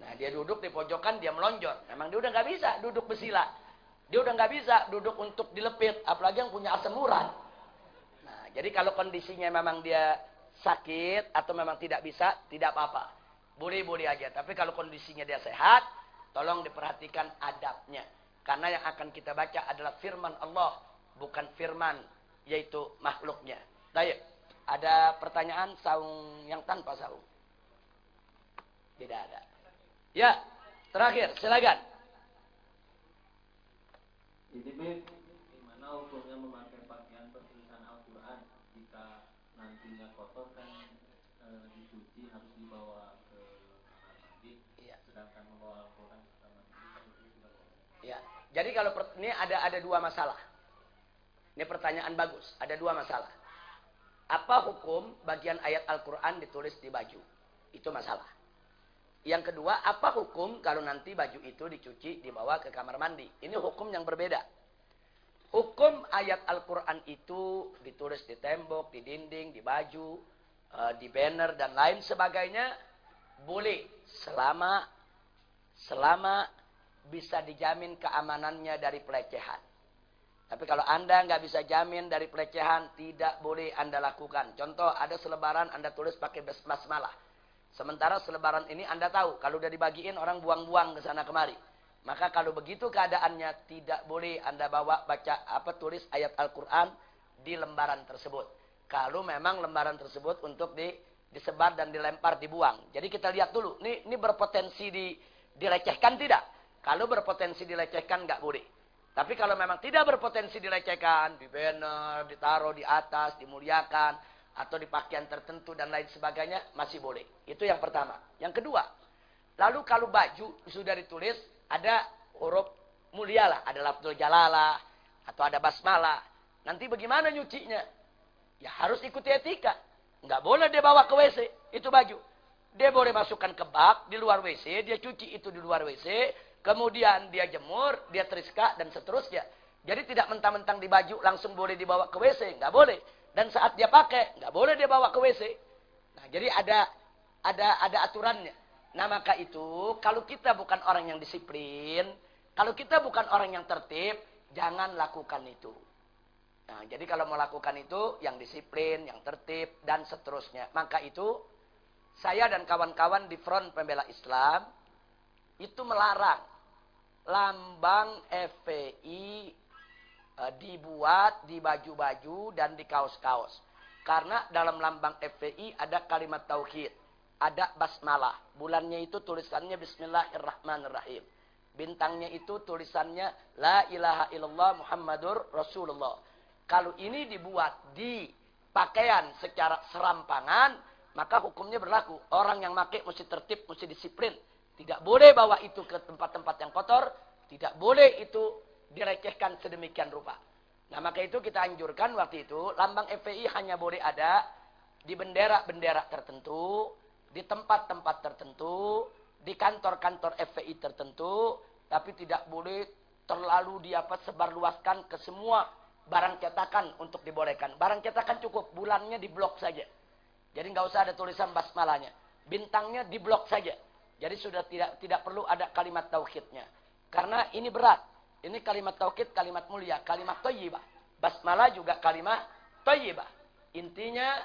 Nah dia duduk di pojokan dia melonjor. Memang dia udah nggak bisa duduk bersila. Dia udah nggak bisa duduk untuk dilepit. Apalagi yang punya asam urat. Jadi kalau kondisinya memang dia sakit atau memang tidak bisa, tidak apa-apa. Boleh-boleh aja. Tapi kalau kondisinya dia sehat, tolong diperhatikan adabnya. Karena yang akan kita baca adalah firman Allah. Bukan firman yaitu makhluknya. Baik. Ada pertanyaan saung yang tanpa saung? Tidak ada. Ya, terakhir, silakan. Jadi gimana hukumnya memakai pakaian bertulisan Al-Quran jika nantinya kotor kan e, dicuci harus dibawa ke kamar mandi, ya. sedangkan membawa Al-Quran ke kamar mandi itu tidak boleh. Ya, jadi kalau ini ada ada dua masalah. Ini pertanyaan bagus. Ada dua masalah. Apa hukum bagian ayat Al-Quran ditulis di baju? Itu masalah. Yang kedua, apa hukum kalau nanti baju itu dicuci, dibawa ke kamar mandi? Ini hukum yang berbeda. Hukum ayat Al-Quran itu ditulis di tembok, di dinding, di baju, eh, di banner, dan lain sebagainya. Boleh selama selama bisa dijamin keamanannya dari pelecehan. Tapi kalau Anda nggak bisa jamin dari pelecehan, tidak boleh Anda lakukan. Contoh, ada selebaran Anda tulis pakai basmalah. Sementara selebaran ini Anda tahu, kalau udah dibagiin orang buang-buang ke sana kemari. Maka kalau begitu keadaannya, tidak boleh Anda bawa baca apa tulis ayat Al-Quran di lembaran tersebut. Kalau memang lembaran tersebut untuk di, disebar dan dilempar, dibuang. Jadi kita lihat dulu, ini, ini berpotensi di, dilecehkan tidak? Kalau berpotensi dilecehkan, nggak boleh. Tapi kalau memang tidak berpotensi dilecehkan, di banner, ditaruh di atas, dimuliakan, atau di pakaian tertentu dan lain sebagainya, masih boleh. Itu yang pertama. Yang kedua, lalu kalau baju sudah ditulis, ada huruf mulia lah, ada lafzul jalalah, atau ada basmalah. Nanti bagaimana nyucinya? Ya harus ikuti etika. Nggak boleh dia bawa ke WC, itu baju. Dia boleh masukkan ke bak di luar WC, dia cuci itu di luar WC, Kemudian dia jemur, dia teriska, dan seterusnya. Jadi tidak mentang-mentang di baju langsung boleh dibawa ke WC. Nggak boleh. Dan saat dia pakai, nggak boleh dia bawa ke WC. Nah, jadi ada ada ada aturannya. Nah maka itu, kalau kita bukan orang yang disiplin, kalau kita bukan orang yang tertib, jangan lakukan itu. Nah, jadi kalau mau lakukan itu, yang disiplin, yang tertib, dan seterusnya. Maka itu, saya dan kawan-kawan di front pembela Islam, itu melarang lambang FPI e, dibuat di baju-baju dan di kaos-kaos. Karena dalam lambang FPI ada kalimat tauhid, ada basmalah. Bulannya itu tulisannya bismillahirrahmanirrahim. Bintangnya itu tulisannya la ilaha illallah Muhammadur Rasulullah. Kalau ini dibuat di pakaian secara serampangan, maka hukumnya berlaku. Orang yang pakai mesti tertib, mesti disiplin tidak boleh bawa itu ke tempat-tempat yang kotor. Tidak boleh itu direcehkan sedemikian rupa. Nah maka itu kita anjurkan waktu itu lambang FPI hanya boleh ada di bendera-bendera tertentu, di tempat-tempat tertentu, di kantor-kantor FPI tertentu, tapi tidak boleh terlalu diapa sebarluaskan ke semua barang cetakan untuk dibolehkan. Barang cetakan cukup, bulannya diblok saja. Jadi nggak usah ada tulisan basmalahnya. Bintangnya diblok saja. Jadi sudah tidak tidak perlu ada kalimat tauhidnya. Karena ini berat. Ini kalimat tauhid, kalimat mulia, kalimat thayyibah. Basmalah juga kalimat thayyibah. Intinya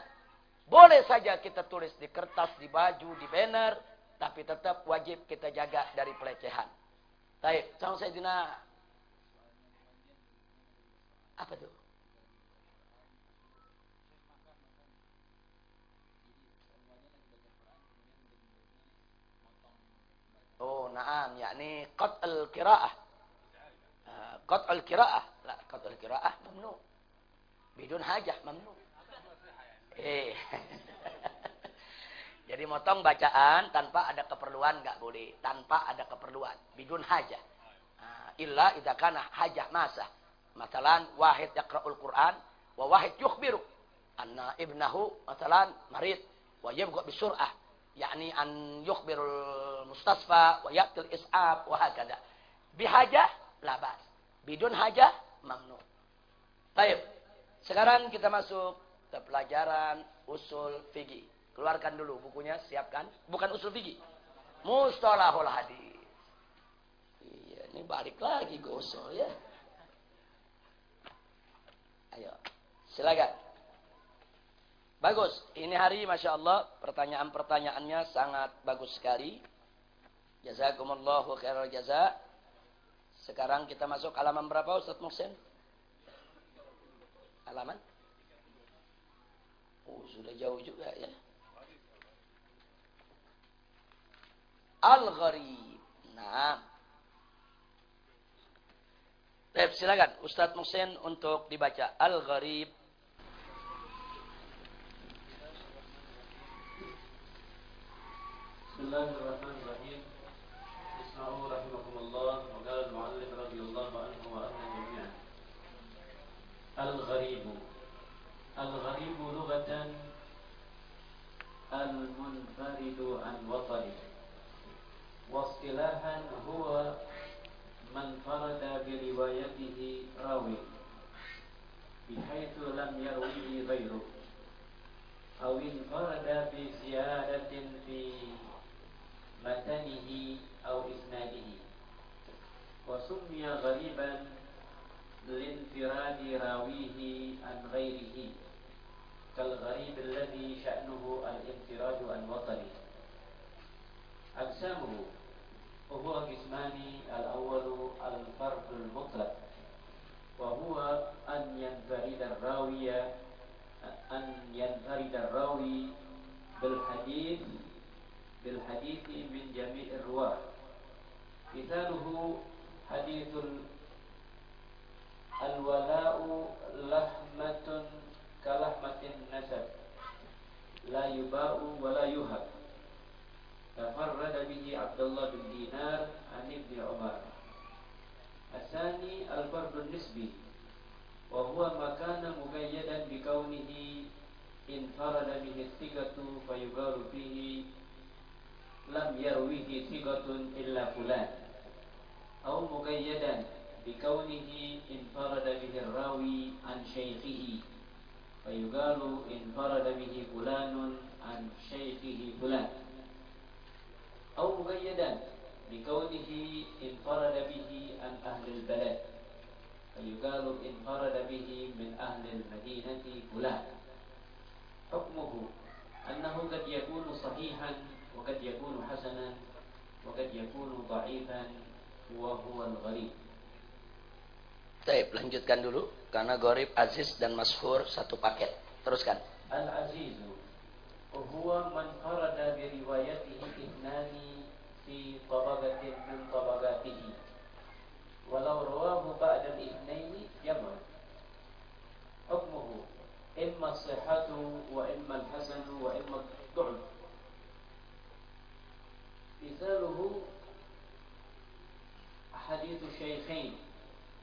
boleh saja kita tulis di kertas, di baju, di banner, tapi tetap wajib kita jaga dari pelecehan. Baik, saya Sayyidina apa tuh? Oh, naam, yakni qat'al qiraah. Ah, qat'al qiraah. La, qat'al qiraah mamnu. Bidun hajah mamnu. Eh. Jadi motong bacaan tanpa ada keperluan enggak boleh, tanpa ada keperluan, bidun hajah. Ah, illa idza kana hajah masa. Masalan wahid yaqra'ul Quran wa wahid yukhbiru anna ibnahu matalan marid wa yabqa bisur'ah yakni an yukhbirul mustasfa wa yaqtil is'ab wa hakada bihaja labas bidun haja mamnu baik sekarang kita masuk pelajaran usul fikih keluarkan dulu bukunya siapkan bukan usul fikih mustalahul hadis iya ini balik lagi ke usul ya ayo silakan Bagus. Ini hari Masya Allah pertanyaan-pertanyaannya sangat bagus sekali. Jazakumullahu khairal jaza. Sekarang kita masuk halaman berapa Ustaz Muhsin? Halaman? Oh, sudah jauh juga ya. Al-Gharib. Nah. Baik, silakan Ustadz Musen untuk dibaca Al-Gharib. Bismillahirrahmanirrahim. Isma'u rahimakumullah wa qala al-mu'allif radhiyallahu anhu wa anna jami'an. Al-Gharibu الغريب لغة المنفرد عن وطنه. واصطلاحا هو من فرد بروايته راوي بحيث لم يرويه غيره. أو انفرد بزيادة في متنه أو إسناده. وسمي غريبا لانفراد راويه عن غيره. كالغريب الذي شأنه الانفراد عن وطنه أقسامه وهو قسمان الأول الفرد المطلق وهو أن ينفرد الراوي أن ينفرد الراوي بالحديث بالحديث من جميع الرواة. مثاله حديث الولاء لحمة kalah matin nasab. La yuba'u wa la yuhab. Tafarrada bihi Abdullah bin Dinar an Ibni Umar. Asani al-fardu nisbi. Wa huwa makana mugayyadan bi kaunihi infarada bihi thigatu fayugaru bihi lam yarwihi thigatun illa fulan. Aw mugayyadan bi kaunihi infarada bihi rawi an shaykhihi. فيقال انفرد به فلان عن شيخه فلان. أو مقيدا بكونه انفرد به عن أهل البلد. فيقال انفرد به من أهل المدينة فلان. حكمه أنه قد يكون صحيحا وقد يكون حسنا وقد يكون ضعيفا وهو الغريب. Taib, lanjutkan dulu karena Gorib Aziz dan Masfur satu paket. Teruskan. Al Aziz huwa man farada bi riwayatihi ibnani fi tabaqatin min tabaqatihi. Walau rawahu ba'da al-ithnaini jama' ya hukmuhu imma as-sihhatu wa imma al-hasan wa imma ad-du'f. Misaluhu hadithu syaikhain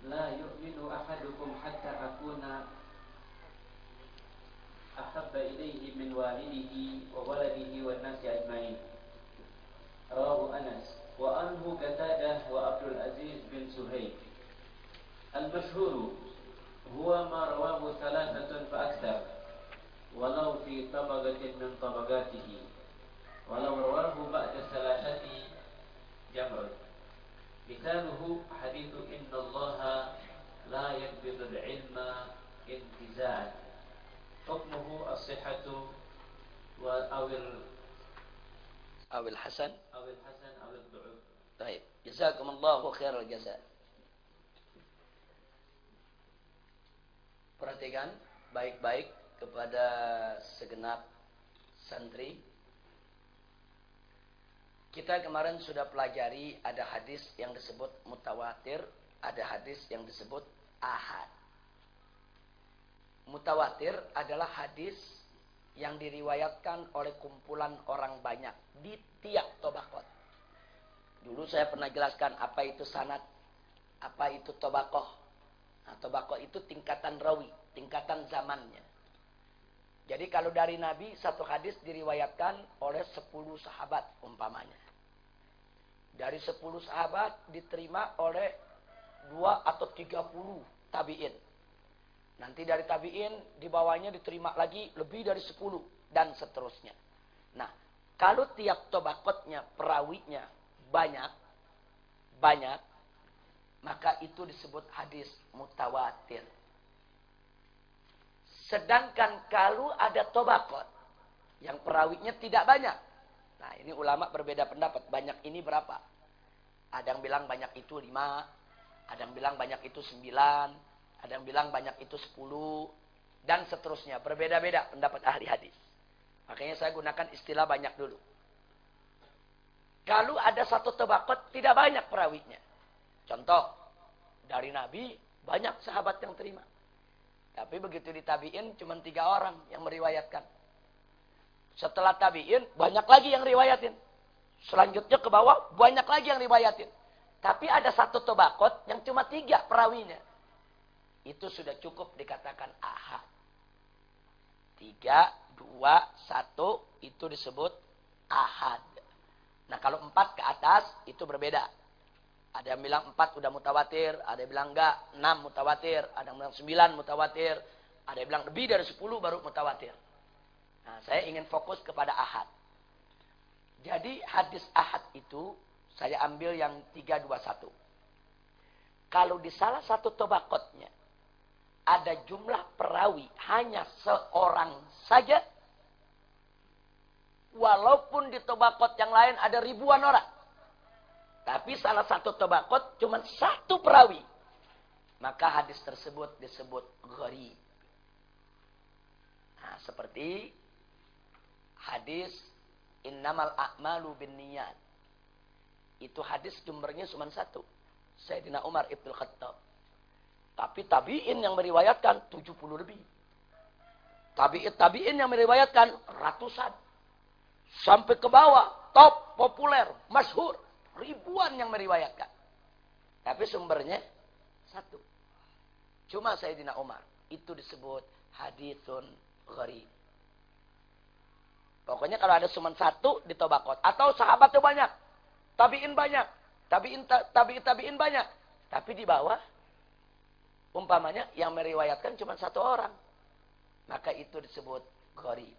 لا يؤمن أحدكم حتى أكون أحب إليه من والده وولده والناس أجمعين. رواه أنس. وأنه قتادة وعبد العزيز بن سهيل. المشهور هو ما رواه ثلاثة فأكثر. ولو في طبقة من طبقاته. ولو رواه بعد ثلاثة جمع. Kitabuhu hadithu inna Allaha la yakbidul ilma intizad. Hukmuhu as-sihatu wa awil awil hasan awil hasan awil du'ub. Baik. Jazakumullahu khairal jazaa. Perhatikan baik-baik kepada segenap santri kita kemarin sudah pelajari ada hadis yang disebut mutawatir, ada hadis yang disebut ahad. Mutawatir adalah hadis yang diriwayatkan oleh kumpulan orang banyak di tiap tobakot. Dulu saya pernah jelaskan apa itu sanat, apa itu tobakoh. Nah, tobako itu tingkatan rawi, tingkatan zamannya. Jadi kalau dari Nabi satu hadis diriwayatkan oleh 10 sahabat umpamanya. Dari 10 sahabat diterima oleh dua atau 30 tabi'in. Nanti dari tabi'in di bawahnya diterima lagi lebih dari 10 dan seterusnya. Nah, kalau tiap tobakotnya, perawinya banyak, banyak, maka itu disebut hadis mutawatir. Sedangkan kalau ada tobakot yang perawinya tidak banyak. Nah ini ulama berbeda pendapat. Banyak ini berapa? Ada yang bilang banyak itu lima. Ada yang bilang banyak itu sembilan. Ada yang bilang banyak itu sepuluh. Dan seterusnya. Berbeda-beda pendapat ahli hadis. Makanya saya gunakan istilah banyak dulu. Kalau ada satu tobakot tidak banyak perawinya. Contoh. Dari Nabi banyak sahabat yang terima. Tapi begitu ditabiin cuma tiga orang yang meriwayatkan. Setelah tabiin banyak lagi yang riwayatin. Selanjutnya ke bawah banyak lagi yang riwayatin. Tapi ada satu tobakot yang cuma tiga perawinya. Itu sudah cukup dikatakan ahad. Tiga, dua, satu itu disebut ahad. Nah kalau empat ke atas itu berbeda. Ada yang bilang empat udah mutawatir, ada yang bilang enggak, enam mutawatir, ada yang bilang sembilan mutawatir, ada yang bilang lebih dari sepuluh baru mutawatir. Nah, saya ingin fokus kepada ahad. Jadi hadis ahad itu saya ambil yang tiga dua satu. Kalau di salah satu tobakotnya ada jumlah perawi hanya seorang saja, walaupun di tobakot yang lain ada ribuan orang. Tapi salah satu tobakot cuma satu perawi. Maka hadis tersebut disebut gharib. Nah, seperti hadis innamal a'malu bin niyat. Itu hadis jumbernya cuma satu. Sayyidina Umar Ibn Khattab. Tapi tabi'in yang meriwayatkan 70 lebih. Tabi'in tabi'in yang meriwayatkan ratusan. Sampai ke bawah, top, populer, masyhur. Ribuan yang meriwayatkan. Tapi sumbernya satu. Cuma Sayyidina Umar. Itu disebut hadithun gharib. Pokoknya kalau ada cuma satu di tobakot. Atau sahabatnya banyak. Tabiin banyak. Tabiin, tabiin, tabiin banyak. Tapi di bawah. Umpamanya yang meriwayatkan cuma satu orang. Maka itu disebut gharib.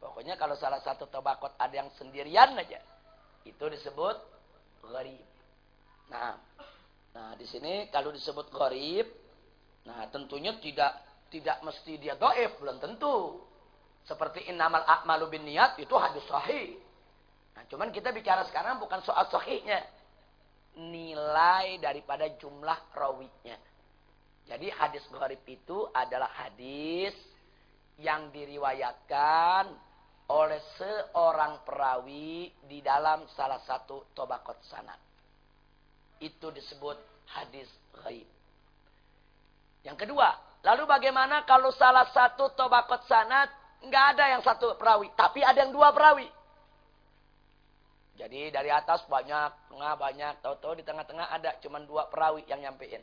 Pokoknya kalau salah satu tobakot ada yang sendirian aja. Itu disebut gharib. Nah, nah di sini kalau disebut gharib, nah tentunya tidak tidak mesti dia doif, belum tentu. Seperti innamal a'malu bin niat itu hadis sahih. Nah, cuman kita bicara sekarang bukan soal sahihnya. Nilai daripada jumlah rawinya. Jadi hadis gharib itu adalah hadis yang diriwayatkan oleh seorang perawi di dalam salah satu tobakot sanad. Itu disebut hadis ghaib. Yang kedua, lalu bagaimana kalau salah satu tobakot sanad nggak ada yang satu perawi, tapi ada yang dua perawi. Jadi dari atas banyak, tengah banyak, tahu-tahu di tengah-tengah ada cuma dua perawi yang nyampein.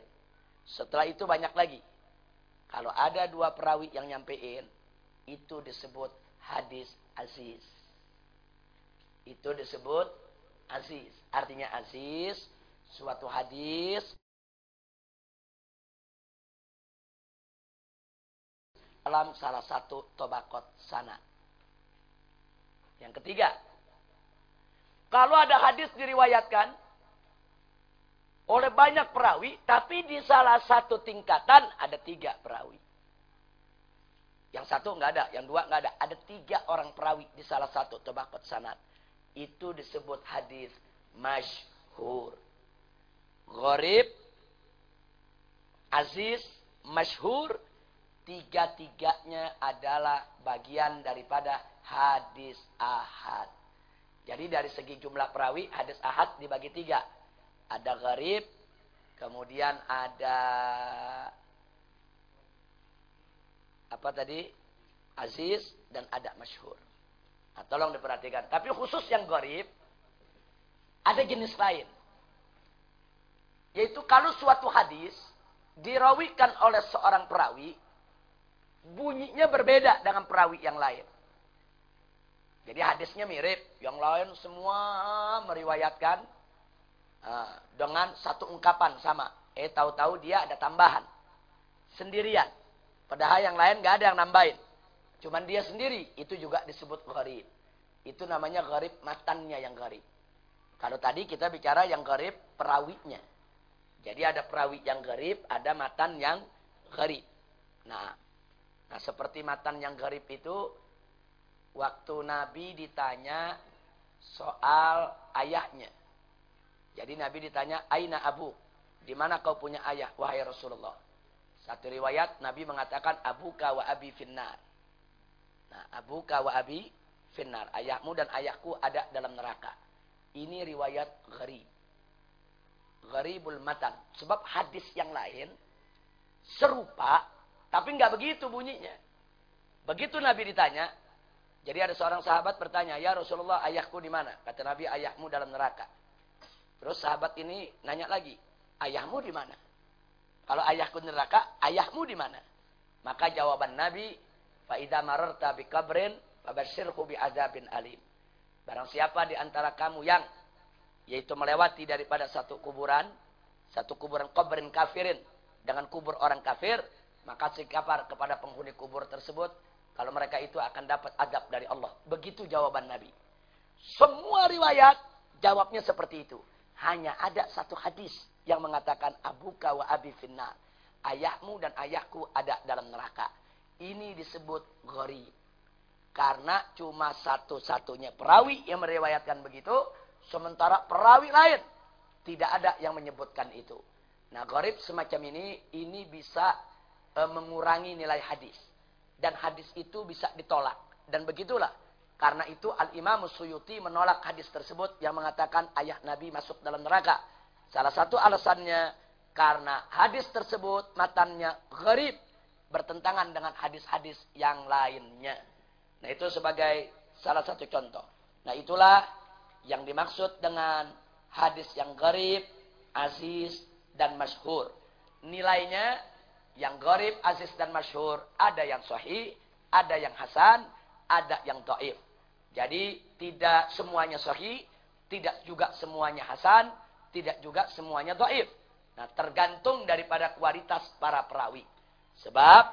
Setelah itu banyak lagi. Kalau ada dua perawi yang nyampein, itu disebut hadis aziz. Itu disebut aziz. Artinya aziz, suatu hadis dalam salah satu tobakot sana. Yang ketiga, kalau ada hadis diriwayatkan oleh banyak perawi, tapi di salah satu tingkatan ada tiga perawi. Yang satu nggak ada, yang dua nggak ada. Ada tiga orang perawi di salah satu tobakot sanat. Itu disebut hadis masyhur. Gharib, aziz, masyhur. Tiga-tiganya adalah bagian daripada hadis ahad. Jadi dari segi jumlah perawi, hadis ahad dibagi tiga. Ada gharib, kemudian ada apa tadi aziz dan ada masyhur. Nah, tolong diperhatikan. Tapi khusus yang gorib ada jenis lain. Yaitu kalau suatu hadis dirawikan oleh seorang perawi, bunyinya berbeda dengan perawi yang lain. Jadi hadisnya mirip, yang lain semua meriwayatkan uh, dengan satu ungkapan sama. Eh tahu-tahu dia ada tambahan sendirian. Padahal yang lain gak ada yang nambahin. Cuman dia sendiri, itu juga disebut gharib. Itu namanya gharib matannya yang gharib. Kalau tadi kita bicara yang gharib perawinya. Jadi ada perawi yang gharib, ada matan yang gharib. Nah, nah seperti matan yang gharib itu waktu Nabi ditanya soal ayahnya. Jadi Nabi ditanya, Aina abu? Di mana kau punya ayah, wahai Rasulullah? Satu riwayat, Nabi mengatakan, Abuka wa abi finnar. Nah, Abuka wa abi finnar. Ayahmu dan ayahku ada dalam neraka. Ini riwayat gharib. Gharibul matan. Sebab hadis yang lain serupa, tapi nggak begitu bunyinya. Begitu Nabi ditanya, jadi ada seorang sahabat bertanya, "Ya Rasulullah, ayahku di mana?" Kata Nabi, "Ayahmu dalam neraka." Terus sahabat ini nanya lagi, "Ayahmu di mana?" Kalau ayahku neraka, ayahmu di mana? Maka jawaban Nabi, "Fa idza mararta bi qabrin fabasyirhu bi adzabin alim." Barang siapa di antara kamu yang yaitu melewati daripada satu kuburan, satu kuburan kubrin kafirin dengan kubur orang kafir, maka sikapar kepada penghuni kubur tersebut kalau mereka itu akan dapat adab dari Allah. Begitu jawaban Nabi. Semua riwayat jawabnya seperti itu. Hanya ada satu hadis yang mengatakan abuka wa abi finna. Ayahmu dan ayahku ada dalam neraka. Ini disebut gharib. Karena cuma satu-satunya perawi yang meriwayatkan begitu. Sementara perawi lain tidak ada yang menyebutkan itu. Nah gharib semacam ini, ini bisa e, mengurangi nilai hadis dan hadis itu bisa ditolak. Dan begitulah. Karena itu Al-Imam Suyuti menolak hadis tersebut yang mengatakan ayah Nabi masuk dalam neraka. Salah satu alasannya karena hadis tersebut matannya gharib. Bertentangan dengan hadis-hadis yang lainnya. Nah itu sebagai salah satu contoh. Nah itulah yang dimaksud dengan hadis yang gharib, aziz, dan masyhur. Nilainya yang gorib, aziz dan masyhur. Ada yang sahih, ada yang hasan, ada yang taif. Jadi tidak semuanya sahih, tidak juga semuanya hasan, tidak juga semuanya taif. Nah tergantung daripada kualitas para perawi. Sebab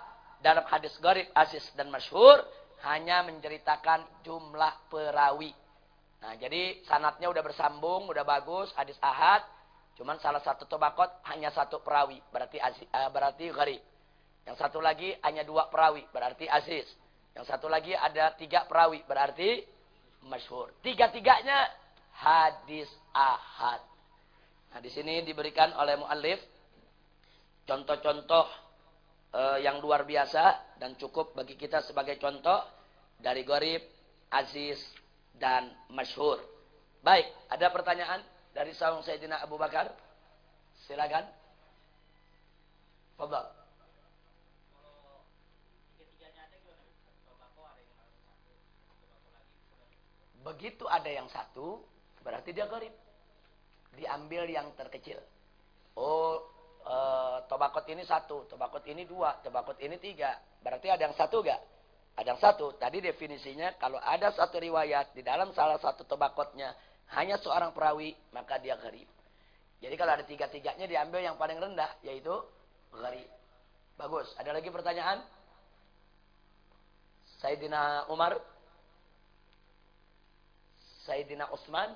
dalam hadis gorib, aziz dan masyhur hanya menceritakan jumlah perawi. Nah jadi sanatnya udah bersambung, udah bagus, hadis ahad, Cuman salah satu tobakot hanya satu perawi, berarti aziz, uh, berarti gharib. Yang satu lagi hanya dua perawi, berarti aziz. Yang satu lagi ada tiga perawi, berarti masyhur. Tiga-tiganya hadis ahad. Nah, di sini diberikan oleh muallif contoh-contoh uh, yang luar biasa dan cukup bagi kita sebagai contoh dari gharib, aziz, dan masyhur. Baik, ada pertanyaan? dari saung Sayyidina Abu Bakar. Silakan. Fadal. Begitu ada yang satu, berarti dia garib. Diambil yang terkecil. Oh, e, tobakot ini satu, tobakot ini dua, tobakot ini tiga. Berarti ada yang satu gak? Ada yang satu. Tadi definisinya kalau ada satu riwayat di dalam salah satu tobakotnya hanya seorang perawi, maka dia gharib. Jadi kalau ada tiga-tiganya diambil yang paling rendah, yaitu gharib. Bagus. Ada lagi pertanyaan? Sayyidina Umar? Sayyidina Utsman?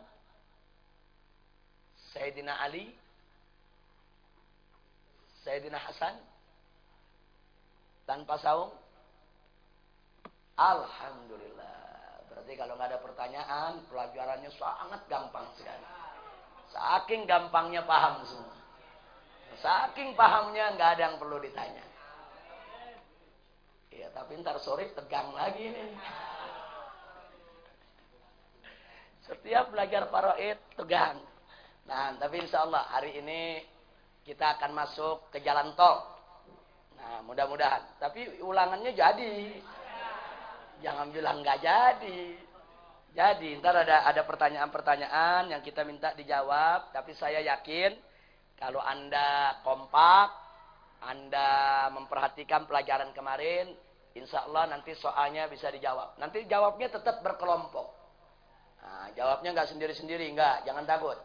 Sayyidina Ali? Sayyidina Hasan? Tanpa saung? Alhamdulillah. Berarti kalau nggak ada pertanyaan, pelajarannya sangat gampang sekali. Saking gampangnya paham semua. Saking pahamnya nggak ada yang perlu ditanya. Ya, tapi ntar sore tegang lagi nih. Setiap belajar paroid tegang. Nah, tapi insya Allah hari ini kita akan masuk ke jalan tol. Nah, mudah-mudahan. Tapi ulangannya jadi. Jangan bilang nggak jadi. Jadi, ntar ada ada pertanyaan-pertanyaan yang kita minta dijawab, tapi saya yakin kalau Anda kompak, Anda memperhatikan pelajaran kemarin, insya Allah nanti soalnya bisa dijawab. Nanti jawabnya tetap berkelompok. Nah, jawabnya nggak sendiri-sendiri, nggak, jangan takut.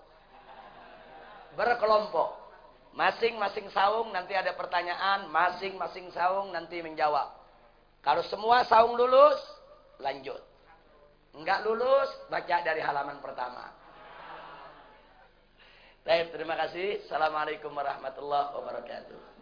Berkelompok. Masing-masing saung nanti ada pertanyaan, masing-masing saung nanti menjawab. Kalau semua saung lulus, lanjut. Enggak lulus, baca dari halaman pertama. Baik, terima kasih. Assalamualaikum warahmatullahi wabarakatuh.